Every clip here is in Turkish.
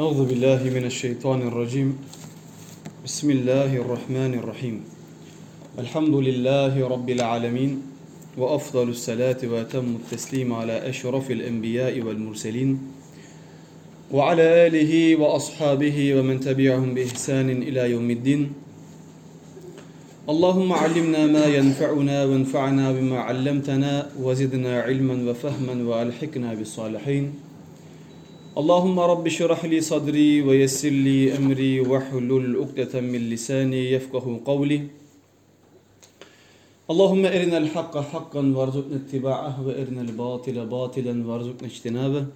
أعوذ بالله من الشيطان الرجيم. بسم الله الرحمن الرحيم. الحمد لله رب العالمين وأفضل الصلاة وأتم التسليم على أشرف الأنبياء والمرسلين وعلى آله وأصحابه ومن تبعهم بإحسان إلى يوم الدين. اللهم علمنا ما ينفعنا وانفعنا بما علمتنا وزدنا علما وفهما وألحقنا بالصالحين. اللهم رب اشرح لي صدري ويسر لي أمري واحلل عقدة من لساني يفقه قولي. اللهم أرنا الحق حقا وارزقنا اتباعه وأرنا الباطل باطلا وارزقنا اجتنابه.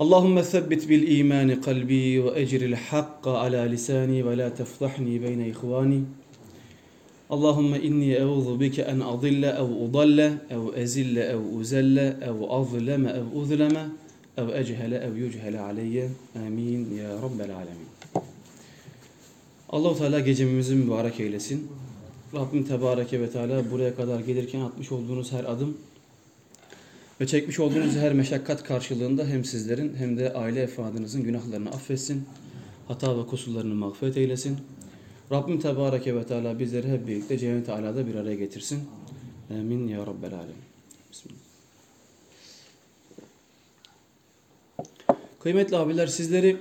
اللهم ثبت بالإيمان قلبي وأجر الحق على لساني ولا تفضحني بين إخواني. اللهم إني أعوذ بك أن أضل أو أضل أو أزل أو أزل أو أظلم أو أظلم. ev echele ev yuchele aleyye. Amin ya rabbel alemin. Allahu Teala gecemizi mübarek eylesin. Rabbim Tebareke ve Teala buraya kadar gelirken atmış olduğunuz her adım ve çekmiş olduğunuz her meşakkat karşılığında hem sizlerin hem de aile efradınızın günahlarını affetsin. Hata ve kusurlarını mağfiret eylesin. Rabbim Tebareke ve Teala bizleri hep birlikte Cennet-i Ala'da bir araya getirsin. Amin ya Rabbel Alem. Bismillah. Kıymetli abiler sizleri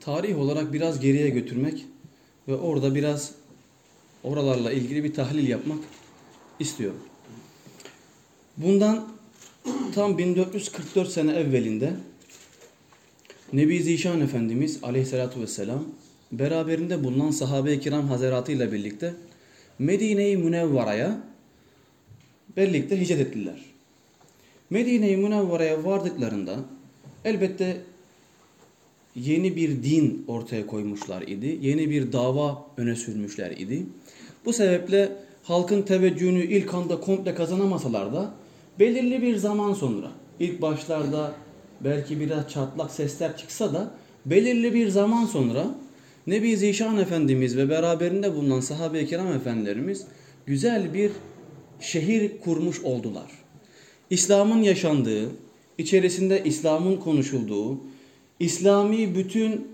tarih olarak biraz geriye götürmek ve orada biraz oralarla ilgili bir tahlil yapmak istiyorum. Bundan tam 1444 sene evvelinde Nebi Zişan Efendimiz aleyhissalatu vesselam beraberinde bulunan sahabe-i kiram hazaratı ile birlikte Medine-i Münevvara'ya birlikte hicret ettiler. Medine-i Münevvara'ya vardıklarında elbette yeni bir din ortaya koymuşlar idi. Yeni bir dava öne sürmüşler idi. Bu sebeple halkın teveccühünü ilk anda komple kazanamasalar da belirli bir zaman sonra ilk başlarda belki biraz çatlak sesler çıksa da belirli bir zaman sonra Nebi Zişan Efendimiz ve beraberinde bulunan sahabe-i kiram efendilerimiz güzel bir şehir kurmuş oldular. İslam'ın yaşandığı, içerisinde İslam'ın konuşulduğu, İslami bütün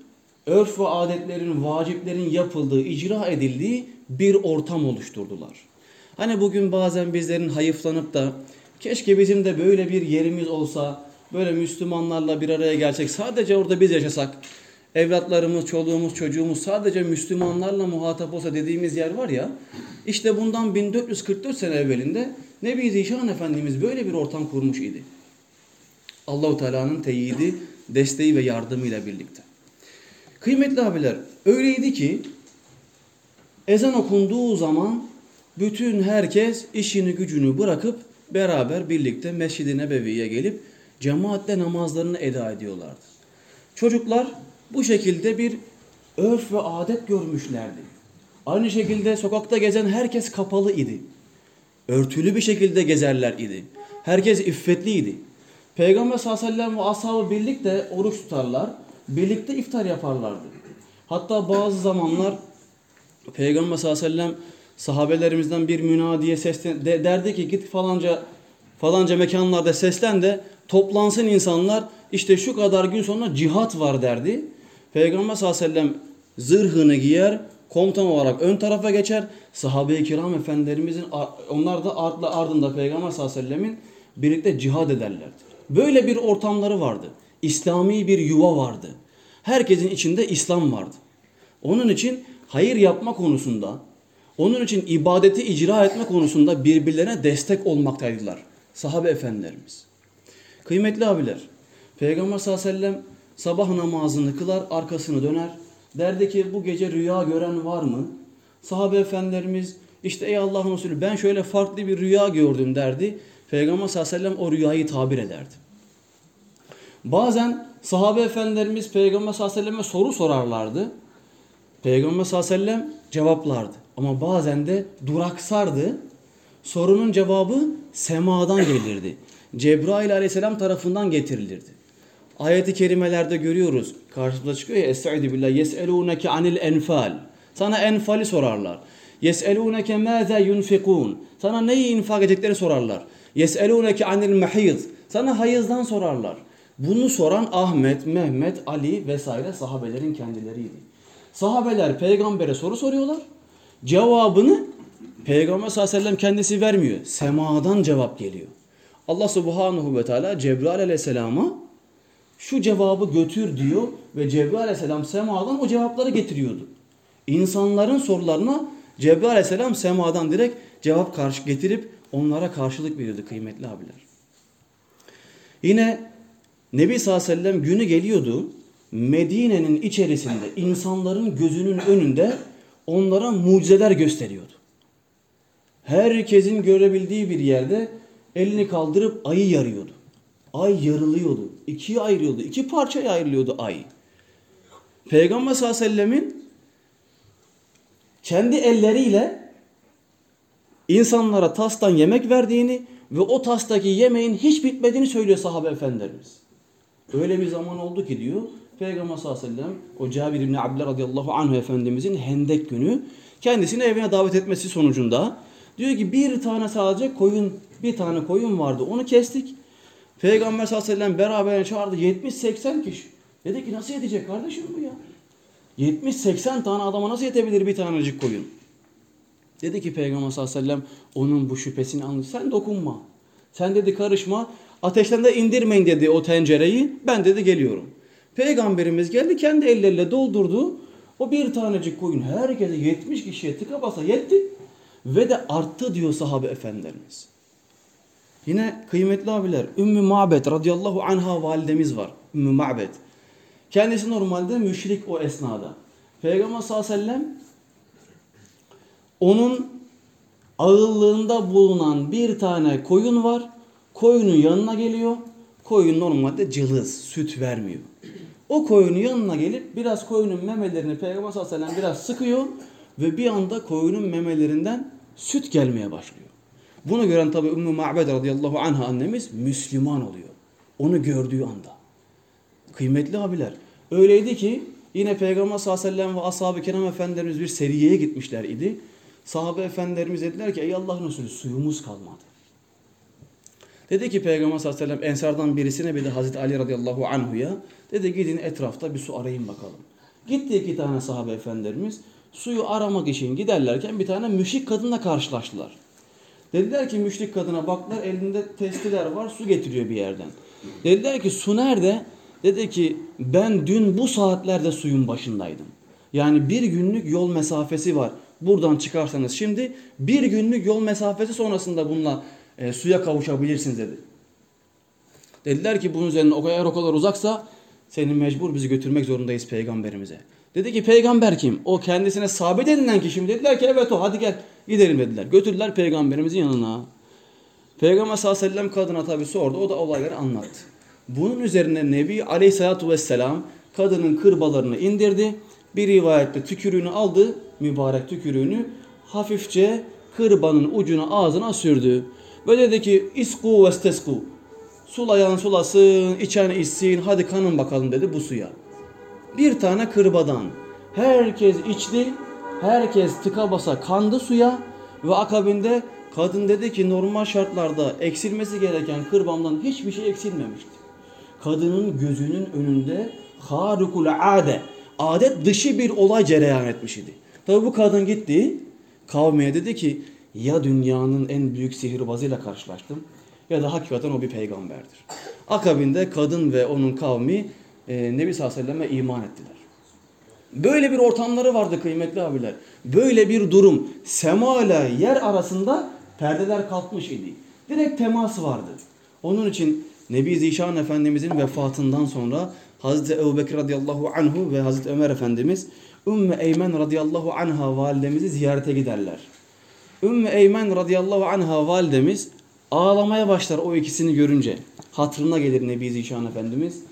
örf ve adetlerin, vaciplerin yapıldığı, icra edildiği bir ortam oluşturdular. Hani bugün bazen bizlerin hayıflanıp da keşke bizim de böyle bir yerimiz olsa, böyle Müslümanlarla bir araya gelsek, sadece orada biz yaşasak, evlatlarımız, çoluğumuz, çocuğumuz sadece Müslümanlarla muhatap olsa dediğimiz yer var ya, işte bundan 1444 sene evvelinde Nebi Zişan Efendimiz böyle bir ortam kurmuş idi. Allahu Teala'nın teyidi, desteği ve yardımıyla birlikte. Kıymetli abiler, öyleydi ki ezan okunduğu zaman bütün herkes işini gücünü bırakıp beraber birlikte Mescid-i Nebevi'ye gelip cemaatle namazlarını eda ediyorlardı. Çocuklar bu şekilde bir örf ve adet görmüşlerdi. Aynı şekilde sokakta gezen herkes kapalı idi. Örtülü bir şekilde gezerler idi. Herkes iffetliydi. Peygamber sallallahu aleyhi ve sellem ve ashabı birlikte oruç tutarlar. Birlikte iftar yaparlardı. Hatta bazı zamanlar Peygamber sallallahu aleyhi ve sellem sahabelerimizden bir münadiye seslen de, derdi ki git falanca falanca mekanlarda seslen de toplansın insanlar işte şu kadar gün sonra cihat var derdi. Peygamber sallallahu aleyhi ve sellem zırhını giyer, komutan olarak ön tarafa geçer. Sahabe-i kiram efendilerimizin onlar da ardında Peygamber sallallahu aleyhi ve sellemin birlikte cihad ederlerdi. Böyle bir ortamları vardı. İslami bir yuva vardı. Herkesin içinde İslam vardı. Onun için hayır yapma konusunda, onun için ibadeti icra etme konusunda birbirlerine destek olmaktaydılar. Sahabe efendilerimiz. Kıymetli abiler, Peygamber sallallahu aleyhi ve sellem sabah namazını kılar, arkasını döner. Derdi ki bu gece rüya gören var mı? Sahabe efendilerimiz işte ey Allah'ın Resulü ben şöyle farklı bir rüya gördüm derdi. Peygamber sallallahu aleyhi ve sellem o rüyayı tabir ederdi. Bazen sahabe efendilerimiz Peygamber sallallahu aleyhi ve selleme soru sorarlardı. Peygamber sallallahu aleyhi ve sellem cevaplardı. Ama bazen de duraksardı. Sorunun cevabı semadan gelirdi. Cebrail aleyhisselam tarafından getirilirdi. Ayet-i kerimelerde görüyoruz. Karşımıza çıkıyor ya Estaizu billah. Yes'elûneke anil enfal. Sana enfali sorarlar. Yes'elûneke mâze yunfikûn. Sana neyi infak edecekleri sorarlar. Yes'elûneke anil mahid. Sana hayızdan sorarlar. Bunu soran Ahmet, Mehmet, Ali vesaire sahabelerin kendileriydi. Sahabeler peygambere soru soruyorlar. Cevabını Peygamber sallallahu aleyhi ve sellem kendisi vermiyor. Semadan cevap geliyor. Allah subhanahu ve teala Cebrail aleyhisselama şu cevabı götür diyor ve Cebrail aleyhisselam semadan o cevapları getiriyordu. İnsanların sorularına Cebrail aleyhisselam semadan direkt cevap karşı getirip onlara karşılık veriyordu kıymetli abiler. Yine Nebi sallallahu aleyhi ve sellem günü geliyordu. Medine'nin içerisinde insanların gözünün önünde onlara mucizeler gösteriyordu. Herkesin görebildiği bir yerde elini kaldırıp ayı yarıyordu. Ay yarılıyordu. ikiye ayrılıyordu. iki parçaya ayrılıyordu ay. Peygamber sallallahu aleyhi ve sellemin kendi elleriyle insanlara tastan yemek verdiğini ve o tastaki yemeğin hiç bitmediğini söylüyor sahabe efendilerimiz. Öyle bir zaman oldu ki diyor Peygamber sallallahu aleyhi ve sellem o Cabir İbni Abdullah radıyallahu anh efendimizin hendek günü kendisini evine davet etmesi sonucunda diyor ki bir tane sadece koyun bir tane koyun vardı onu kestik. Peygamber sallallahu aleyhi ve sellem beraber çağırdı 70-80 kişi. Dedi ki nasıl yetecek kardeşim bu ya? 70-80 tane adama nasıl yetebilir bir tanecik koyun? Dedi ki Peygamber sallallahu aleyhi ve sellem onun bu şüphesini anlıyor. Sen dokunma. Sen dedi karışma. Ateşten de indirmeyin dedi o tencereyi. Ben dedi geliyorum. Peygamberimiz geldi kendi elleriyle doldurdu. O bir tanecik koyun herkese 70 kişiye tıka basa yetti. Ve de arttı diyor sahabe efendilerimiz. Yine kıymetli abiler Ümmü Ma'bet radıyallahu anha validemiz var. Ümmü Ma'bet. Kendisi normalde müşrik o esnada. Peygamber sallallahu aleyhi ve sellem onun ağıllığında bulunan bir tane koyun var. Koyunun yanına geliyor. Koyun normalde cılız, süt vermiyor. O koyunun yanına gelip biraz koyunun memelerini Peygamber sallallahu aleyhi ve biraz sıkıyor ve bir anda koyunun memelerinden süt gelmeye başlıyor. Bunu gören tabi Ümmü Ma'bed radıyallahu anha annemiz Müslüman oluyor. Onu gördüğü anda. Kıymetli abiler. Öyleydi ki yine Peygamber sallallahu aleyhi ve sellem ve ashab-ı kiram efendilerimiz bir seriyeye gitmişler idi. Sahabe efendilerimiz dediler ki ey Allah'ın Resulü suyumuz kalmadı. Dedi ki Peygamber sallallahu aleyhi ve sellem ensardan birisine bir de Hazreti Ali radıyallahu anhuya dedi gidin etrafta bir su arayın bakalım. Gitti iki tane sahabe efendilerimiz suyu aramak için giderlerken bir tane müşrik kadınla karşılaştılar. Dediler ki müşrik kadına baktılar elinde testiler var su getiriyor bir yerden. Dediler ki su nerede? Dedi ki ben dün bu saatlerde suyun başındaydım. Yani bir günlük yol mesafesi var. Buradan çıkarsanız şimdi bir günlük yol mesafesi sonrasında bununla e, suya kavuşabilirsiniz dedi. Dediler ki bunun üzerine o kadar o kadar uzaksa seni mecbur bizi götürmek zorundayız peygamberimize. Dedi ki peygamber kim? O kendisine sabit edilen kişi mi? Dediler ki evet o hadi gel gidelim dediler. Götürdüler peygamberimizin yanına. Peygamber sallallahu aleyhi ve sellem kadına tabi sordu. O da olayları anlattı. Bunun üzerine Nebi aleyhissalatu vesselam kadının kırbalarını indirdi. Bir rivayette tükürüğünü aldı. Mübarek tükürüğünü hafifçe kırbanın ucuna ağzına sürdü. Ve dedi ki isku ve stesku. Sulayan sulasın, içen içsin, hadi kanın bakalım dedi bu suya. Bir tane kırbadan. Herkes içti, herkes tıka basa kandı suya ve akabinde kadın dedi ki normal şartlarda eksilmesi gereken kırbamdan hiçbir şey eksilmemişti. Kadının gözünün önünde harikul ade, adet dışı bir olay cereyan etmiş idi. Tabi bu kadın gitti, kavmiye dedi ki ya dünyanın en büyük sihirbazıyla karşılaştım ya da hakikaten o bir peygamberdir. Akabinde kadın ve onun kavmi e, Nebi sallallahu iman ettiler. Böyle bir ortamları vardı kıymetli abiler. Böyle bir durum sema ile yer arasında perdeler kalkmış idi. Direkt teması vardı. Onun için Nebi Zişan Efendimizin vefatından sonra Hazreti Ebu Bekir radıyallahu anhu ve Hazreti Ömer Efendimiz Ümmü Eymen radıyallahu anha validemizi ziyarete giderler. Ümmü Eymen radıyallahu anha validemiz ağlamaya başlar o ikisini görünce. Hatırına gelir Nebi Zişan Efendimiz.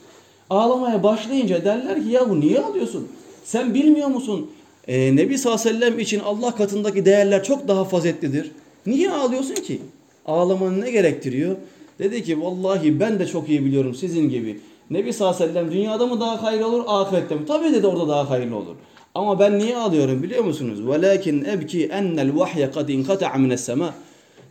Ağlamaya başlayınca derler ki ya bu niye ağlıyorsun? Sen bilmiyor musun? Ee, Nebi sallallahu aleyhi ve sellem için Allah katındaki değerler çok daha fazetlidir. Niye ağlıyorsun ki? Ağlamanı ne gerektiriyor? Dedi ki vallahi ben de çok iyi biliyorum sizin gibi. Nebi sallallahu aleyhi ve sellem dünyada mı daha hayırlı olur, ahirette mi? Tabii dedi orada daha hayırlı olur. Ama ben niye ağlıyorum biliyor musunuz? Velakin ebki ennel vahye kad inkata'a mines sema.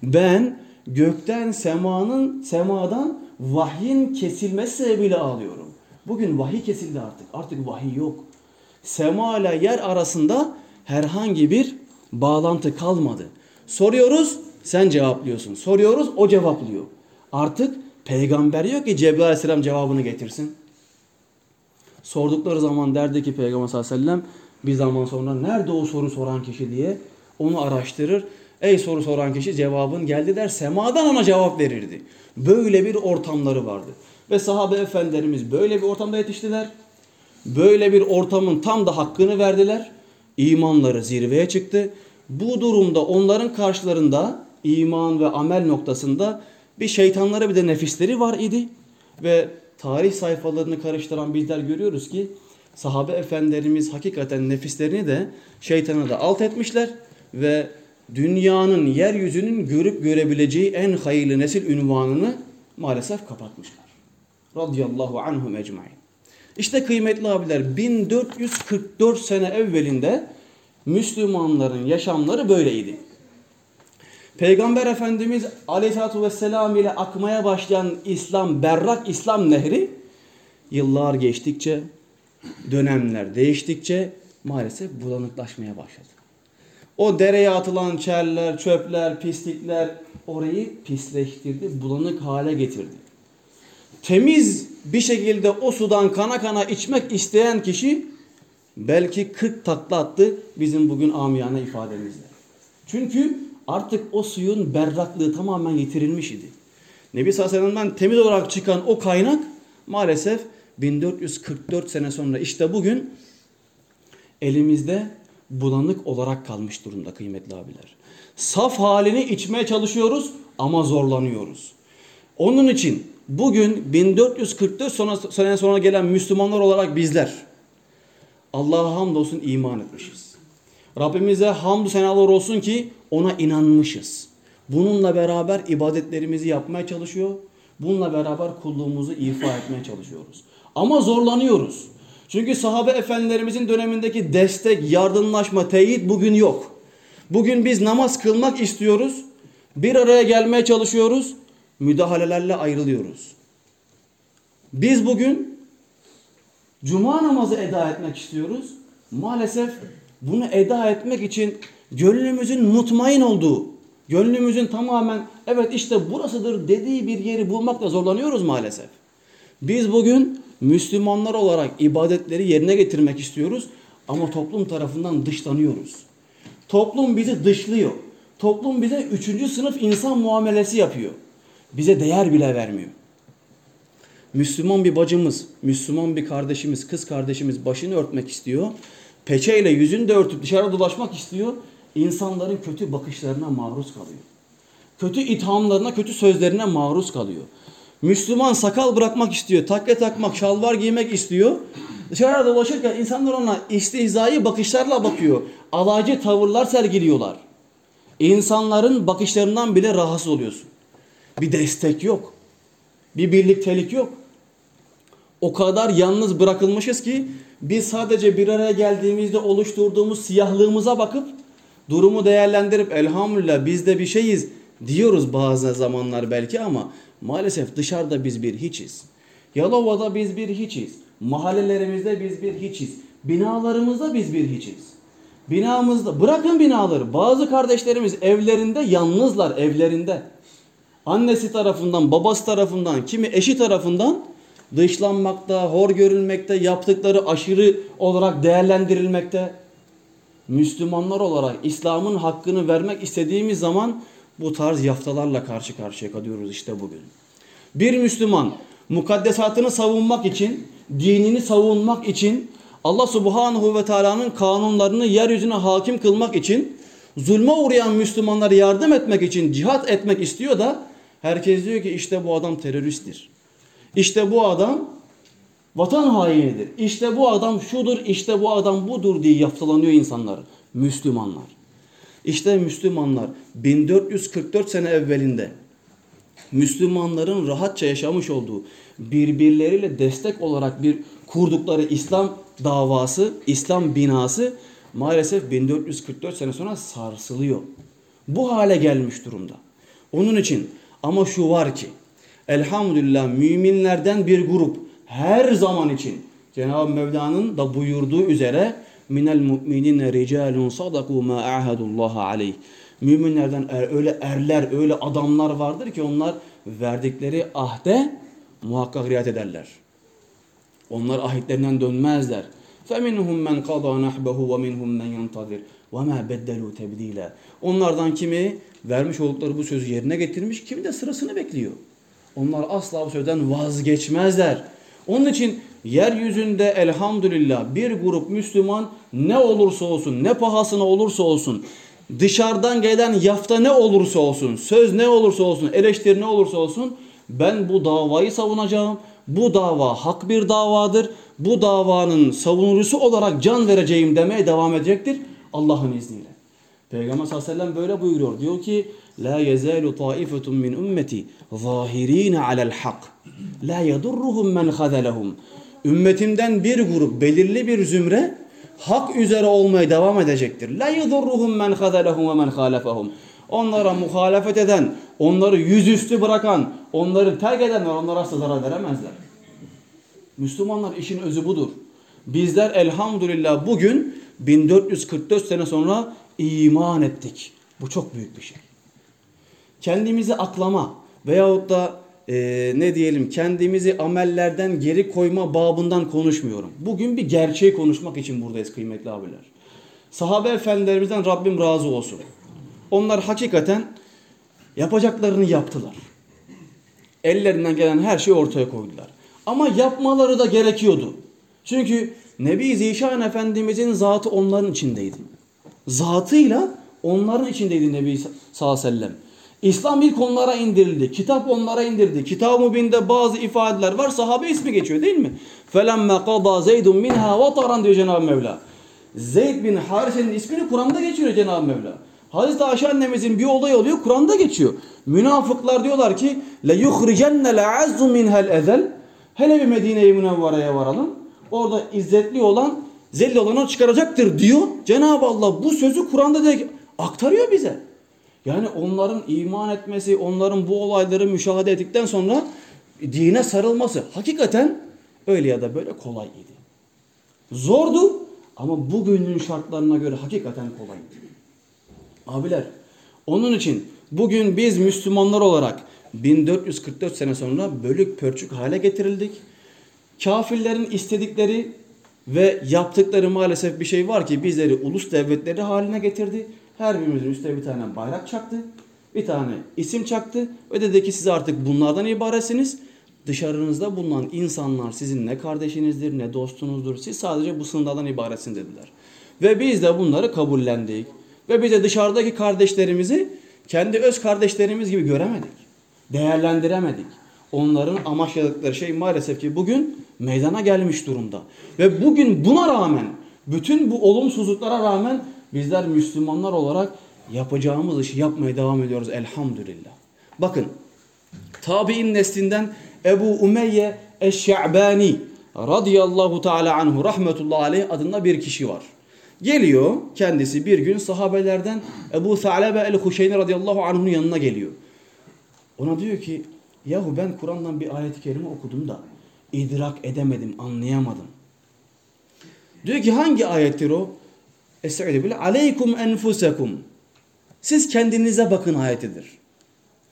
Ben gökten semanın semadan vahyin kesilmesi sebebiyle ağlıyorum. Bugün vahiy kesildi artık. Artık vahiy yok. Sema ile yer arasında herhangi bir bağlantı kalmadı. Soruyoruz, sen cevaplıyorsun. Soruyoruz, o cevaplıyor. Artık peygamber yok ki Cebrail aleyhisselam cevabını getirsin. Sordukları zaman derdi ki Peygamber sallallahu aleyhi ve sellem bir zaman sonra nerede o soru soran kişi diye onu araştırır. Ey soru soran kişi cevabın geldi der semadan ona cevap verirdi. Böyle bir ortamları vardı. Ve sahabe efendilerimiz böyle bir ortamda yetiştiler. Böyle bir ortamın tam da hakkını verdiler. İmanları zirveye çıktı. Bu durumda onların karşılarında iman ve amel noktasında bir şeytanlara bir de nefisleri var idi. Ve tarih sayfalarını karıştıran bizler görüyoruz ki sahabe efendilerimiz hakikaten nefislerini de şeytana da alt etmişler ve dünyanın yeryüzünün görüp görebileceği en hayırlı nesil ünvanını maalesef kapatmışlar. Radiyallahu anhum ecmain. İşte kıymetli abiler 1444 sene evvelinde Müslümanların yaşamları böyleydi. Peygamber Efendimiz Aleyhisselatü Vesselam ile akmaya başlayan İslam, berrak İslam nehri yıllar geçtikçe, dönemler değiştikçe maalesef bulanıklaşmaya başladı. O dereye atılan çerler, çöpler, pislikler orayı pisleştirdi, bulanık hale getirdi. Temiz bir şekilde o sudan kana kana içmek isteyen kişi belki 40 takla attı bizim bugün amiyane ifademizle. Çünkü artık o suyun berraklığı tamamen yitirilmiş idi. Nebi Sallallahu temiz olarak çıkan o kaynak maalesef 1444 sene sonra işte bugün elimizde bulanık olarak kalmış durumda kıymetli abiler. Saf halini içmeye çalışıyoruz ama zorlanıyoruz. Onun için bugün 1444 sonra, sene sonra gelen Müslümanlar olarak bizler Allah'a hamdolsun iman etmişiz. Rabbimize hamdü senalar olsun ki ona inanmışız. Bununla beraber ibadetlerimizi yapmaya çalışıyor. Bununla beraber kulluğumuzu ifa etmeye çalışıyoruz. Ama zorlanıyoruz. Çünkü sahabe efendilerimizin dönemindeki destek, yardımlaşma, teyit bugün yok. Bugün biz namaz kılmak istiyoruz. Bir araya gelmeye çalışıyoruz. Müdahalelerle ayrılıyoruz. Biz bugün cuma namazı eda etmek istiyoruz. Maalesef bunu eda etmek için gönlümüzün mutmain olduğu, gönlümüzün tamamen evet işte burasıdır dediği bir yeri bulmakla zorlanıyoruz maalesef. Biz bugün Müslümanlar olarak ibadetleri yerine getirmek istiyoruz ama toplum tarafından dışlanıyoruz. Toplum bizi dışlıyor. Toplum bize üçüncü sınıf insan muamelesi yapıyor. Bize değer bile vermiyor. Müslüman bir bacımız, Müslüman bir kardeşimiz, kız kardeşimiz başını örtmek istiyor. Peçeyle yüzünü de örtüp dışarı dolaşmak istiyor. İnsanların kötü bakışlarına maruz kalıyor. Kötü ithamlarına, kötü sözlerine maruz kalıyor. Müslüman sakal bırakmak istiyor, takke takmak, şalvar giymek istiyor. Dışarıda dolaşırken insanlar ona istihzai bakışlarla bakıyor. Alaycı tavırlar sergiliyorlar. İnsanların bakışlarından bile rahatsız oluyorsun. Bir destek yok. Bir birliktelik yok. O kadar yalnız bırakılmışız ki biz sadece bir araya geldiğimizde oluşturduğumuz siyahlığımıza bakıp durumu değerlendirip elhamdülillah biz de bir şeyiz diyoruz bazı zamanlar belki ama maalesef dışarıda biz bir hiçiz. Yalova'da biz bir hiçiz. Mahallelerimizde biz bir hiçiz. Binalarımızda biz bir hiçiz. Binamızda bırakın binaları. Bazı kardeşlerimiz evlerinde yalnızlar evlerinde. Annesi tarafından, babası tarafından, kimi eşi tarafından dışlanmakta, hor görülmekte, yaptıkları aşırı olarak değerlendirilmekte. Müslümanlar olarak İslam'ın hakkını vermek istediğimiz zaman bu tarz yaftalarla karşı karşıya kalıyoruz işte bugün. Bir Müslüman mukaddesatını savunmak için, dinini savunmak için, Allah subhanahu ve teala'nın kanunlarını yeryüzüne hakim kılmak için, zulme uğrayan Müslümanlara yardım etmek için cihat etmek istiyor da herkes diyor ki işte bu adam teröristtir. İşte bu adam vatan hainidir. İşte bu adam şudur, işte bu adam budur diye yaftalanıyor insanlar. Müslümanlar. İşte Müslümanlar 1444 sene evvelinde Müslümanların rahatça yaşamış olduğu birbirleriyle destek olarak bir kurdukları İslam davası, İslam binası maalesef 1444 sene sonra sarsılıyor. Bu hale gelmiş durumda. Onun için ama şu var ki Elhamdülillah müminlerden bir grup her zaman için Cenab-ı Mevla'nın da buyurduğu üzere minel mu'minine ricalun sadaku ma ahadullah aleyh. Müminlerden er, öyle erler, öyle adamlar vardır ki onlar verdikleri ahde muhakkak riayet ederler. Onlar ahitlerinden dönmezler. فَمِنْهُمْ مَنْ قَضَى نَحْبَهُ وَمِنْهُمْ مَنْ يَنْتَظِرُ وَمَا بَدَّلُوا تَبْد۪يلًا Onlardan kimi vermiş oldukları bu sözü yerine getirmiş, kimi de sırasını bekliyor. Onlar asla bu sözden vazgeçmezler. Onun için yeryüzünde elhamdülillah bir grup Müslüman ne olursa olsun, ne pahasına olursa olsun, dışarıdan gelen yafta ne olursa olsun, söz ne olursa olsun, eleştiri ne olursa olsun, ben bu davayı savunacağım. Bu dava hak bir davadır. Bu davanın savunucusu olarak can vereceğim demeye devam edecektir Allah'ın izniyle. Peygamber sallallahu aleyhi ve sellem böyle buyuruyor. Diyor ki La yezalu taifetun min ümmeti zahirin alel hak. La yedurruhum men khazalahum. Ümmetimden bir grup, belirli bir zümre hak üzere olmaya devam edecektir. La yedurruhum men khazalahum ve men halafahum. Onlara muhalefet eden, onları yüzüstü bırakan, onları terk edenler onlara asla zarar veremezler. Müslümanlar işin özü budur. Bizler elhamdülillah bugün 1444 sene sonra iman ettik. Bu çok büyük bir şey. Kendimizi aklama veyahut da e, ne diyelim kendimizi amellerden geri koyma babından konuşmuyorum. Bugün bir gerçeği konuşmak için buradayız kıymetli abiler. Sahabe efendilerimizden Rabbim razı olsun. Onlar hakikaten yapacaklarını yaptılar. Ellerinden gelen her şeyi ortaya koydular. Ama yapmaları da gerekiyordu. Çünkü Nebi Zişan Efendimizin zatı onların içindeydi. Zatıyla onların içindeydi Nebi sallallahu aleyhi ve sellem. İslam ilk onlara indirildi. Kitap onlara indirildi. Kitab-ı Mübin'de bazı ifadeler var. Sahabe ismi geçiyor değil mi? فَلَمَّا قَضَى زَيْدٌ مِنْهَا وَطَرًا diyor Cenab-ı Mevla. Zeyd bin Harise'nin ismini Kur'an'da geçiyor Cenab-ı Mevla. Hazreti Ayşe annemizin bir olay oluyor Kur'an'da geçiyor. Münafıklar diyorlar ki لَيُخْرِجَنَّ لَعَزُّ مِنْهَا الْاَذَلِ Hele bir Medine-i Münevvare'ye varalım. Orada izzetli olan zelli olanı çıkaracaktır diyor. Cenab-ı Allah bu sözü Kur'an'da da aktarıyor bize. Yani onların iman etmesi, onların bu olayları müşahede ettikten sonra dine sarılması hakikaten öyle ya da böyle kolay idi. Zordu ama bugünün şartlarına göre hakikaten kolaydı. Abiler, onun için bugün biz Müslümanlar olarak 1444 sene sonra bölük pörçük hale getirildik. Kafirlerin istedikleri ve yaptıkları maalesef bir şey var ki bizleri ulus devletleri haline getirdi. Her birimizin üstüne bir tane bayrak çaktı. Bir tane isim çaktı. Ve dedi ki siz artık bunlardan ibaretsiniz. Dışarınızda bulunan insanlar sizin ne kardeşinizdir ne dostunuzdur. Siz sadece bu sınırlardan ibaretsiniz dediler. Ve biz de bunları kabullendik. Ve biz de dışarıdaki kardeşlerimizi kendi öz kardeşlerimiz gibi göremedik. Değerlendiremedik. Onların amaçladıkları şey maalesef ki bugün meydana gelmiş durumda. Ve bugün buna rağmen, bütün bu olumsuzluklara rağmen bizler Müslümanlar olarak yapacağımız işi yapmaya devam ediyoruz elhamdülillah. Bakın, tabi'in neslinden Ebu Umeyye Eşşe'bani radıyallahu teala anhu rahmetullahi aleyh adında bir kişi var. Geliyor kendisi bir gün sahabelerden Ebu Tha'lebe el-Huşeyni radıyallahu anh'un yanına geliyor. Ona diyor ki yahu ben Kur'an'dan bir ayet-i kerime okudum da idrak edemedim, anlayamadım. Diyor ki hangi ayettir o? Estaizu billah. Aleykum enfusekum. Siz kendinize bakın ayetidir.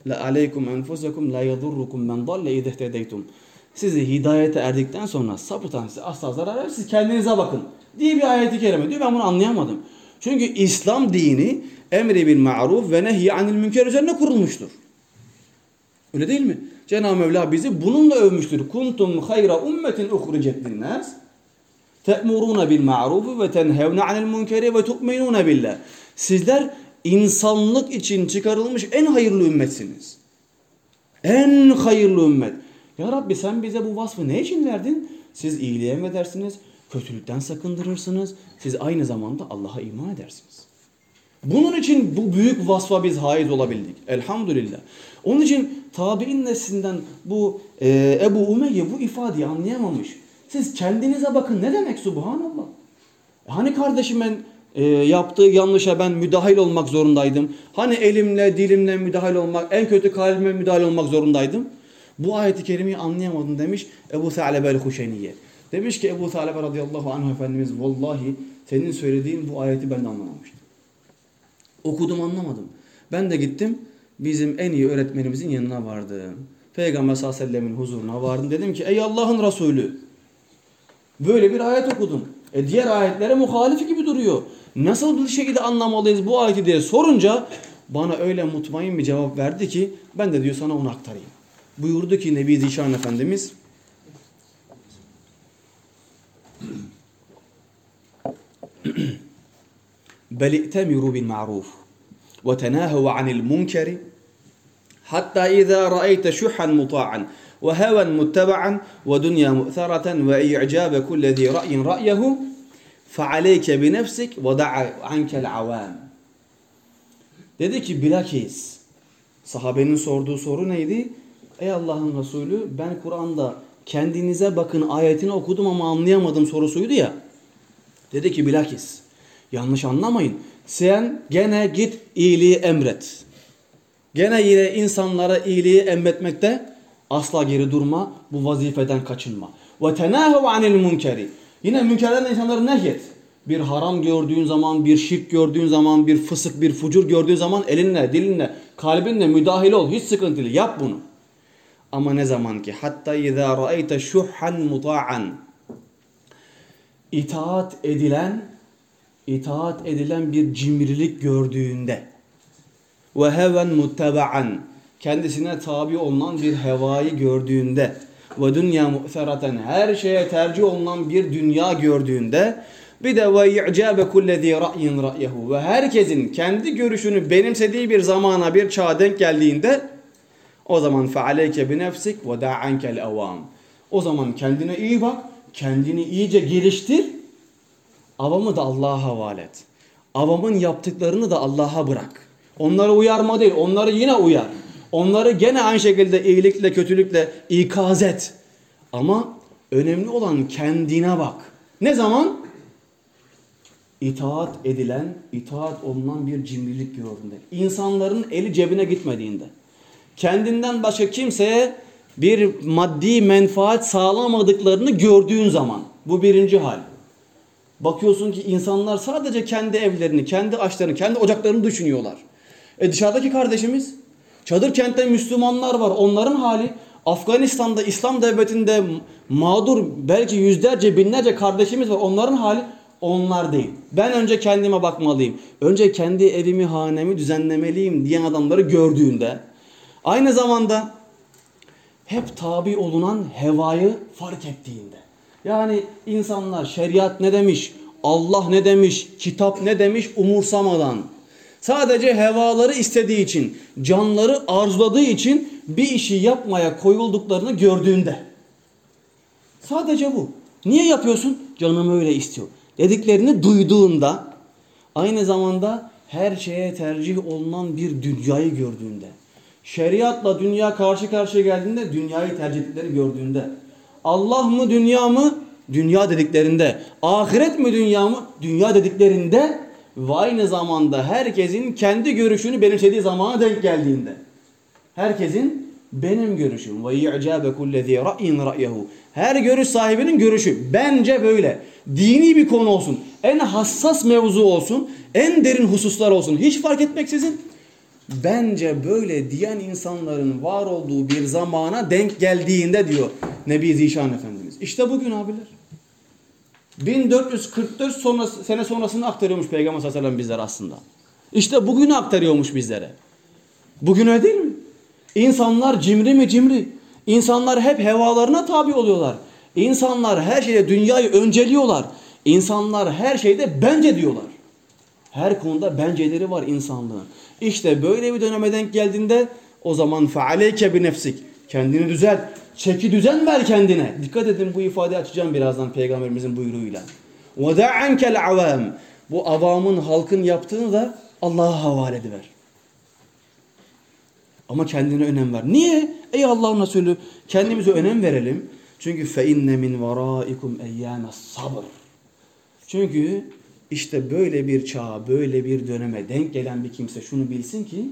La aleykum enfusekum la yadurrukum men dalle idehtedeytum. Sizi hidayete erdikten sonra sapıtan size asla zarar verir. Siz kendinize bakın. Diye bir ayeti kerime diyor. Ben bunu anlayamadım. Çünkü İslam dini emri bil ma'ruf ve nehy anil münker üzerine kurulmuştur. Öyle değil mi? Cenab-ı Mevla bizi bununla övmüştür. Kuntum hayra ummetin uhricet linnas. Te'muruna bil ma'ruf ve tenhevne anil münkeri ve tu'minuna billah. Sizler insanlık için çıkarılmış en hayırlı ümmetsiniz. En hayırlı ümmet. Ya Rabbi sen bize bu vasfı ne için verdin? Siz iyiliğe emredersiniz, kötülükten sakındırırsınız. Siz aynı zamanda Allah'a iman edersiniz. Bunun için bu büyük vasfa biz haiz olabildik. Elhamdülillah. Onun için tabi'in neslinden bu e, Ebu Umeyye bu ifadeyi anlayamamış. Siz kendinize bakın ne demek subhanallah. Hani kardeşim ben e, yaptığı yanlışa ben müdahil olmak zorundaydım. Hani elimle dilimle müdahil olmak en kötü kalbime müdahil olmak zorundaydım. Bu ayeti kerimeyi anlayamadım demiş Ebu Tha'lebe el-Huşeyniye. Demiş ki Ebu Tha'lebe radıyallahu anh Efendimiz vallahi senin söylediğin bu ayeti ben de anlamamıştım. Okudum anlamadım. Ben de gittim bizim en iyi öğretmenimizin yanına vardım. Peygamber sallallahu aleyhi ve sellemin huzuruna vardım. Dedim ki ey Allah'ın Resulü böyle bir ayet okudum. E diğer ayetlere muhalif gibi duruyor. Nasıl bir şekilde anlamalıyız bu ayeti diye sorunca bana öyle mutmain bir cevap verdi ki ben de diyor sana onu aktarayım. Buyurdu ki Nebi Zişan Efendimiz بل ائتمروا بالمعروف وتناهوا عن المنكر حتى إذا رأيت شحا مطاعا ve heven muttaba'an ve dünya mu'tharatan ve i'cabe kullezi ra'yin ra'yehu fealeyke bi nefsik ve. Dedi ki bilakis sahabenin sorduğu soru neydi? Ey Allah'ın Resulü ben Kur'an'da kendinize bakın ayetini okudum ama anlayamadım sorusuydu ya. Dedi ki bilakis yanlış anlamayın. Sen gene git iyiliği emret. Gene yine insanlara iyiliği emretmekte asla geri durma. Bu vazifeden kaçınma. Ve tenahu anil munkeri. Yine münkerden insanları nehyet. Bir haram gördüğün zaman, bir şirk gördüğün zaman, bir fısık, bir fucur gördüğün zaman elinle, dilinle, kalbinle müdahil ol. Hiç sıkıntılı. Yap bunu. Ama ne zaman ki hatta izâ ra'eyte şuhhan muta'an itaat edilen itaat edilen bir cimrilik gördüğünde ve heven muttaba'an kendisine tabi olunan bir hevayı gördüğünde ve dünya mu'feraten her şeye tercih olunan bir dünya gördüğünde bir de ve i'cabe kullezî ra'yin ra'yehu ve herkesin kendi görüşünü benimsediği bir zamana bir çağa denk geldiğinde o zaman fealeyke bi nefsik ve da'ankel avam. O zaman kendine iyi bak, kendini iyice geliştir. Avamı da Allah'a havale et. Avamın yaptıklarını da Allah'a bırak. Onları uyarma değil, onları yine uyar. Onları gene aynı şekilde iyilikle, kötülükle ikaz et. Ama önemli olan kendine bak. Ne zaman? İtaat edilen, itaat olunan bir cimrilik gördüğünde. İnsanların eli cebine gitmediğinde. Kendinden başka kimseye bir maddi menfaat sağlamadıklarını gördüğün zaman. Bu birinci hal. Bakıyorsun ki insanlar sadece kendi evlerini, kendi açlarını, kendi ocaklarını düşünüyorlar. E dışarıdaki kardeşimiz, çadır kentte Müslümanlar var. Onların hali Afganistan'da, İslam devletinde mağdur belki yüzlerce, binlerce kardeşimiz var. Onların hali onlar değil. Ben önce kendime bakmalıyım. Önce kendi evimi, hanemi düzenlemeliyim diyen adamları gördüğünde aynı zamanda hep tabi olunan hevayı fark ettiğinde. Yani insanlar şeriat ne demiş, Allah ne demiş, kitap ne demiş umursamadan sadece hevaları istediği için, canları arzuladığı için bir işi yapmaya koyulduklarını gördüğünde. Sadece bu. Niye yapıyorsun? Canım öyle istiyor. Dediklerini duyduğunda aynı zamanda her şeye tercih olunan bir dünyayı gördüğünde. Şeriatla dünya karşı karşıya geldiğinde dünyayı tercih ettikleri gördüğünde. Allah mı dünya mı? Dünya dediklerinde. Ahiret mi dünya mı? Dünya dediklerinde ve aynı zamanda herkesin kendi görüşünü benimsediği zamana denk geldiğinde. Herkesin benim görüşüm ve i'cabe kullezî ra'yin ra'yehu. Her görüş sahibinin görüşü. Bence böyle. Dini bir konu olsun. En hassas mevzu olsun. En derin hususlar olsun. Hiç fark etmeksizin. Bence böyle diyen insanların var olduğu bir zamana denk geldiğinde diyor Nebi Zişan Efendimiz. İşte bugün abiler. 1444 sonrası, sene sonrasını aktarıyormuş Peygamber sallallahu aleyhi ve sellem bizlere aslında. İşte bugünü aktarıyormuş bizlere. Bugün öyle değil mi? İnsanlar cimri mi cimri? İnsanlar hep hevalarına tabi oluyorlar. İnsanlar her şeyde dünyayı önceliyorlar. İnsanlar her şeyde bence diyorlar. Her konuda benceleri var insanlığın. İşte böyle bir döneme denk geldiğinde o zaman fealeyke bi nefsik. Kendini düzelt. Çeki düzen ver kendine. Dikkat edin bu ifadeyi açacağım birazdan peygamberimizin buyruğuyla. وَدَعَنْكَ الْعَوَامِ Bu avamın halkın yaptığını da Allah'a havale ediver. Ama kendine önem ver. Niye? Ey Allah'ın Resulü kendimize önem verelim. Çünkü فَاِنَّ مِنْ وَرَائِكُمْ اَيَّامَ sabır. Çünkü işte böyle bir çağa, böyle bir döneme denk gelen bir kimse şunu bilsin ki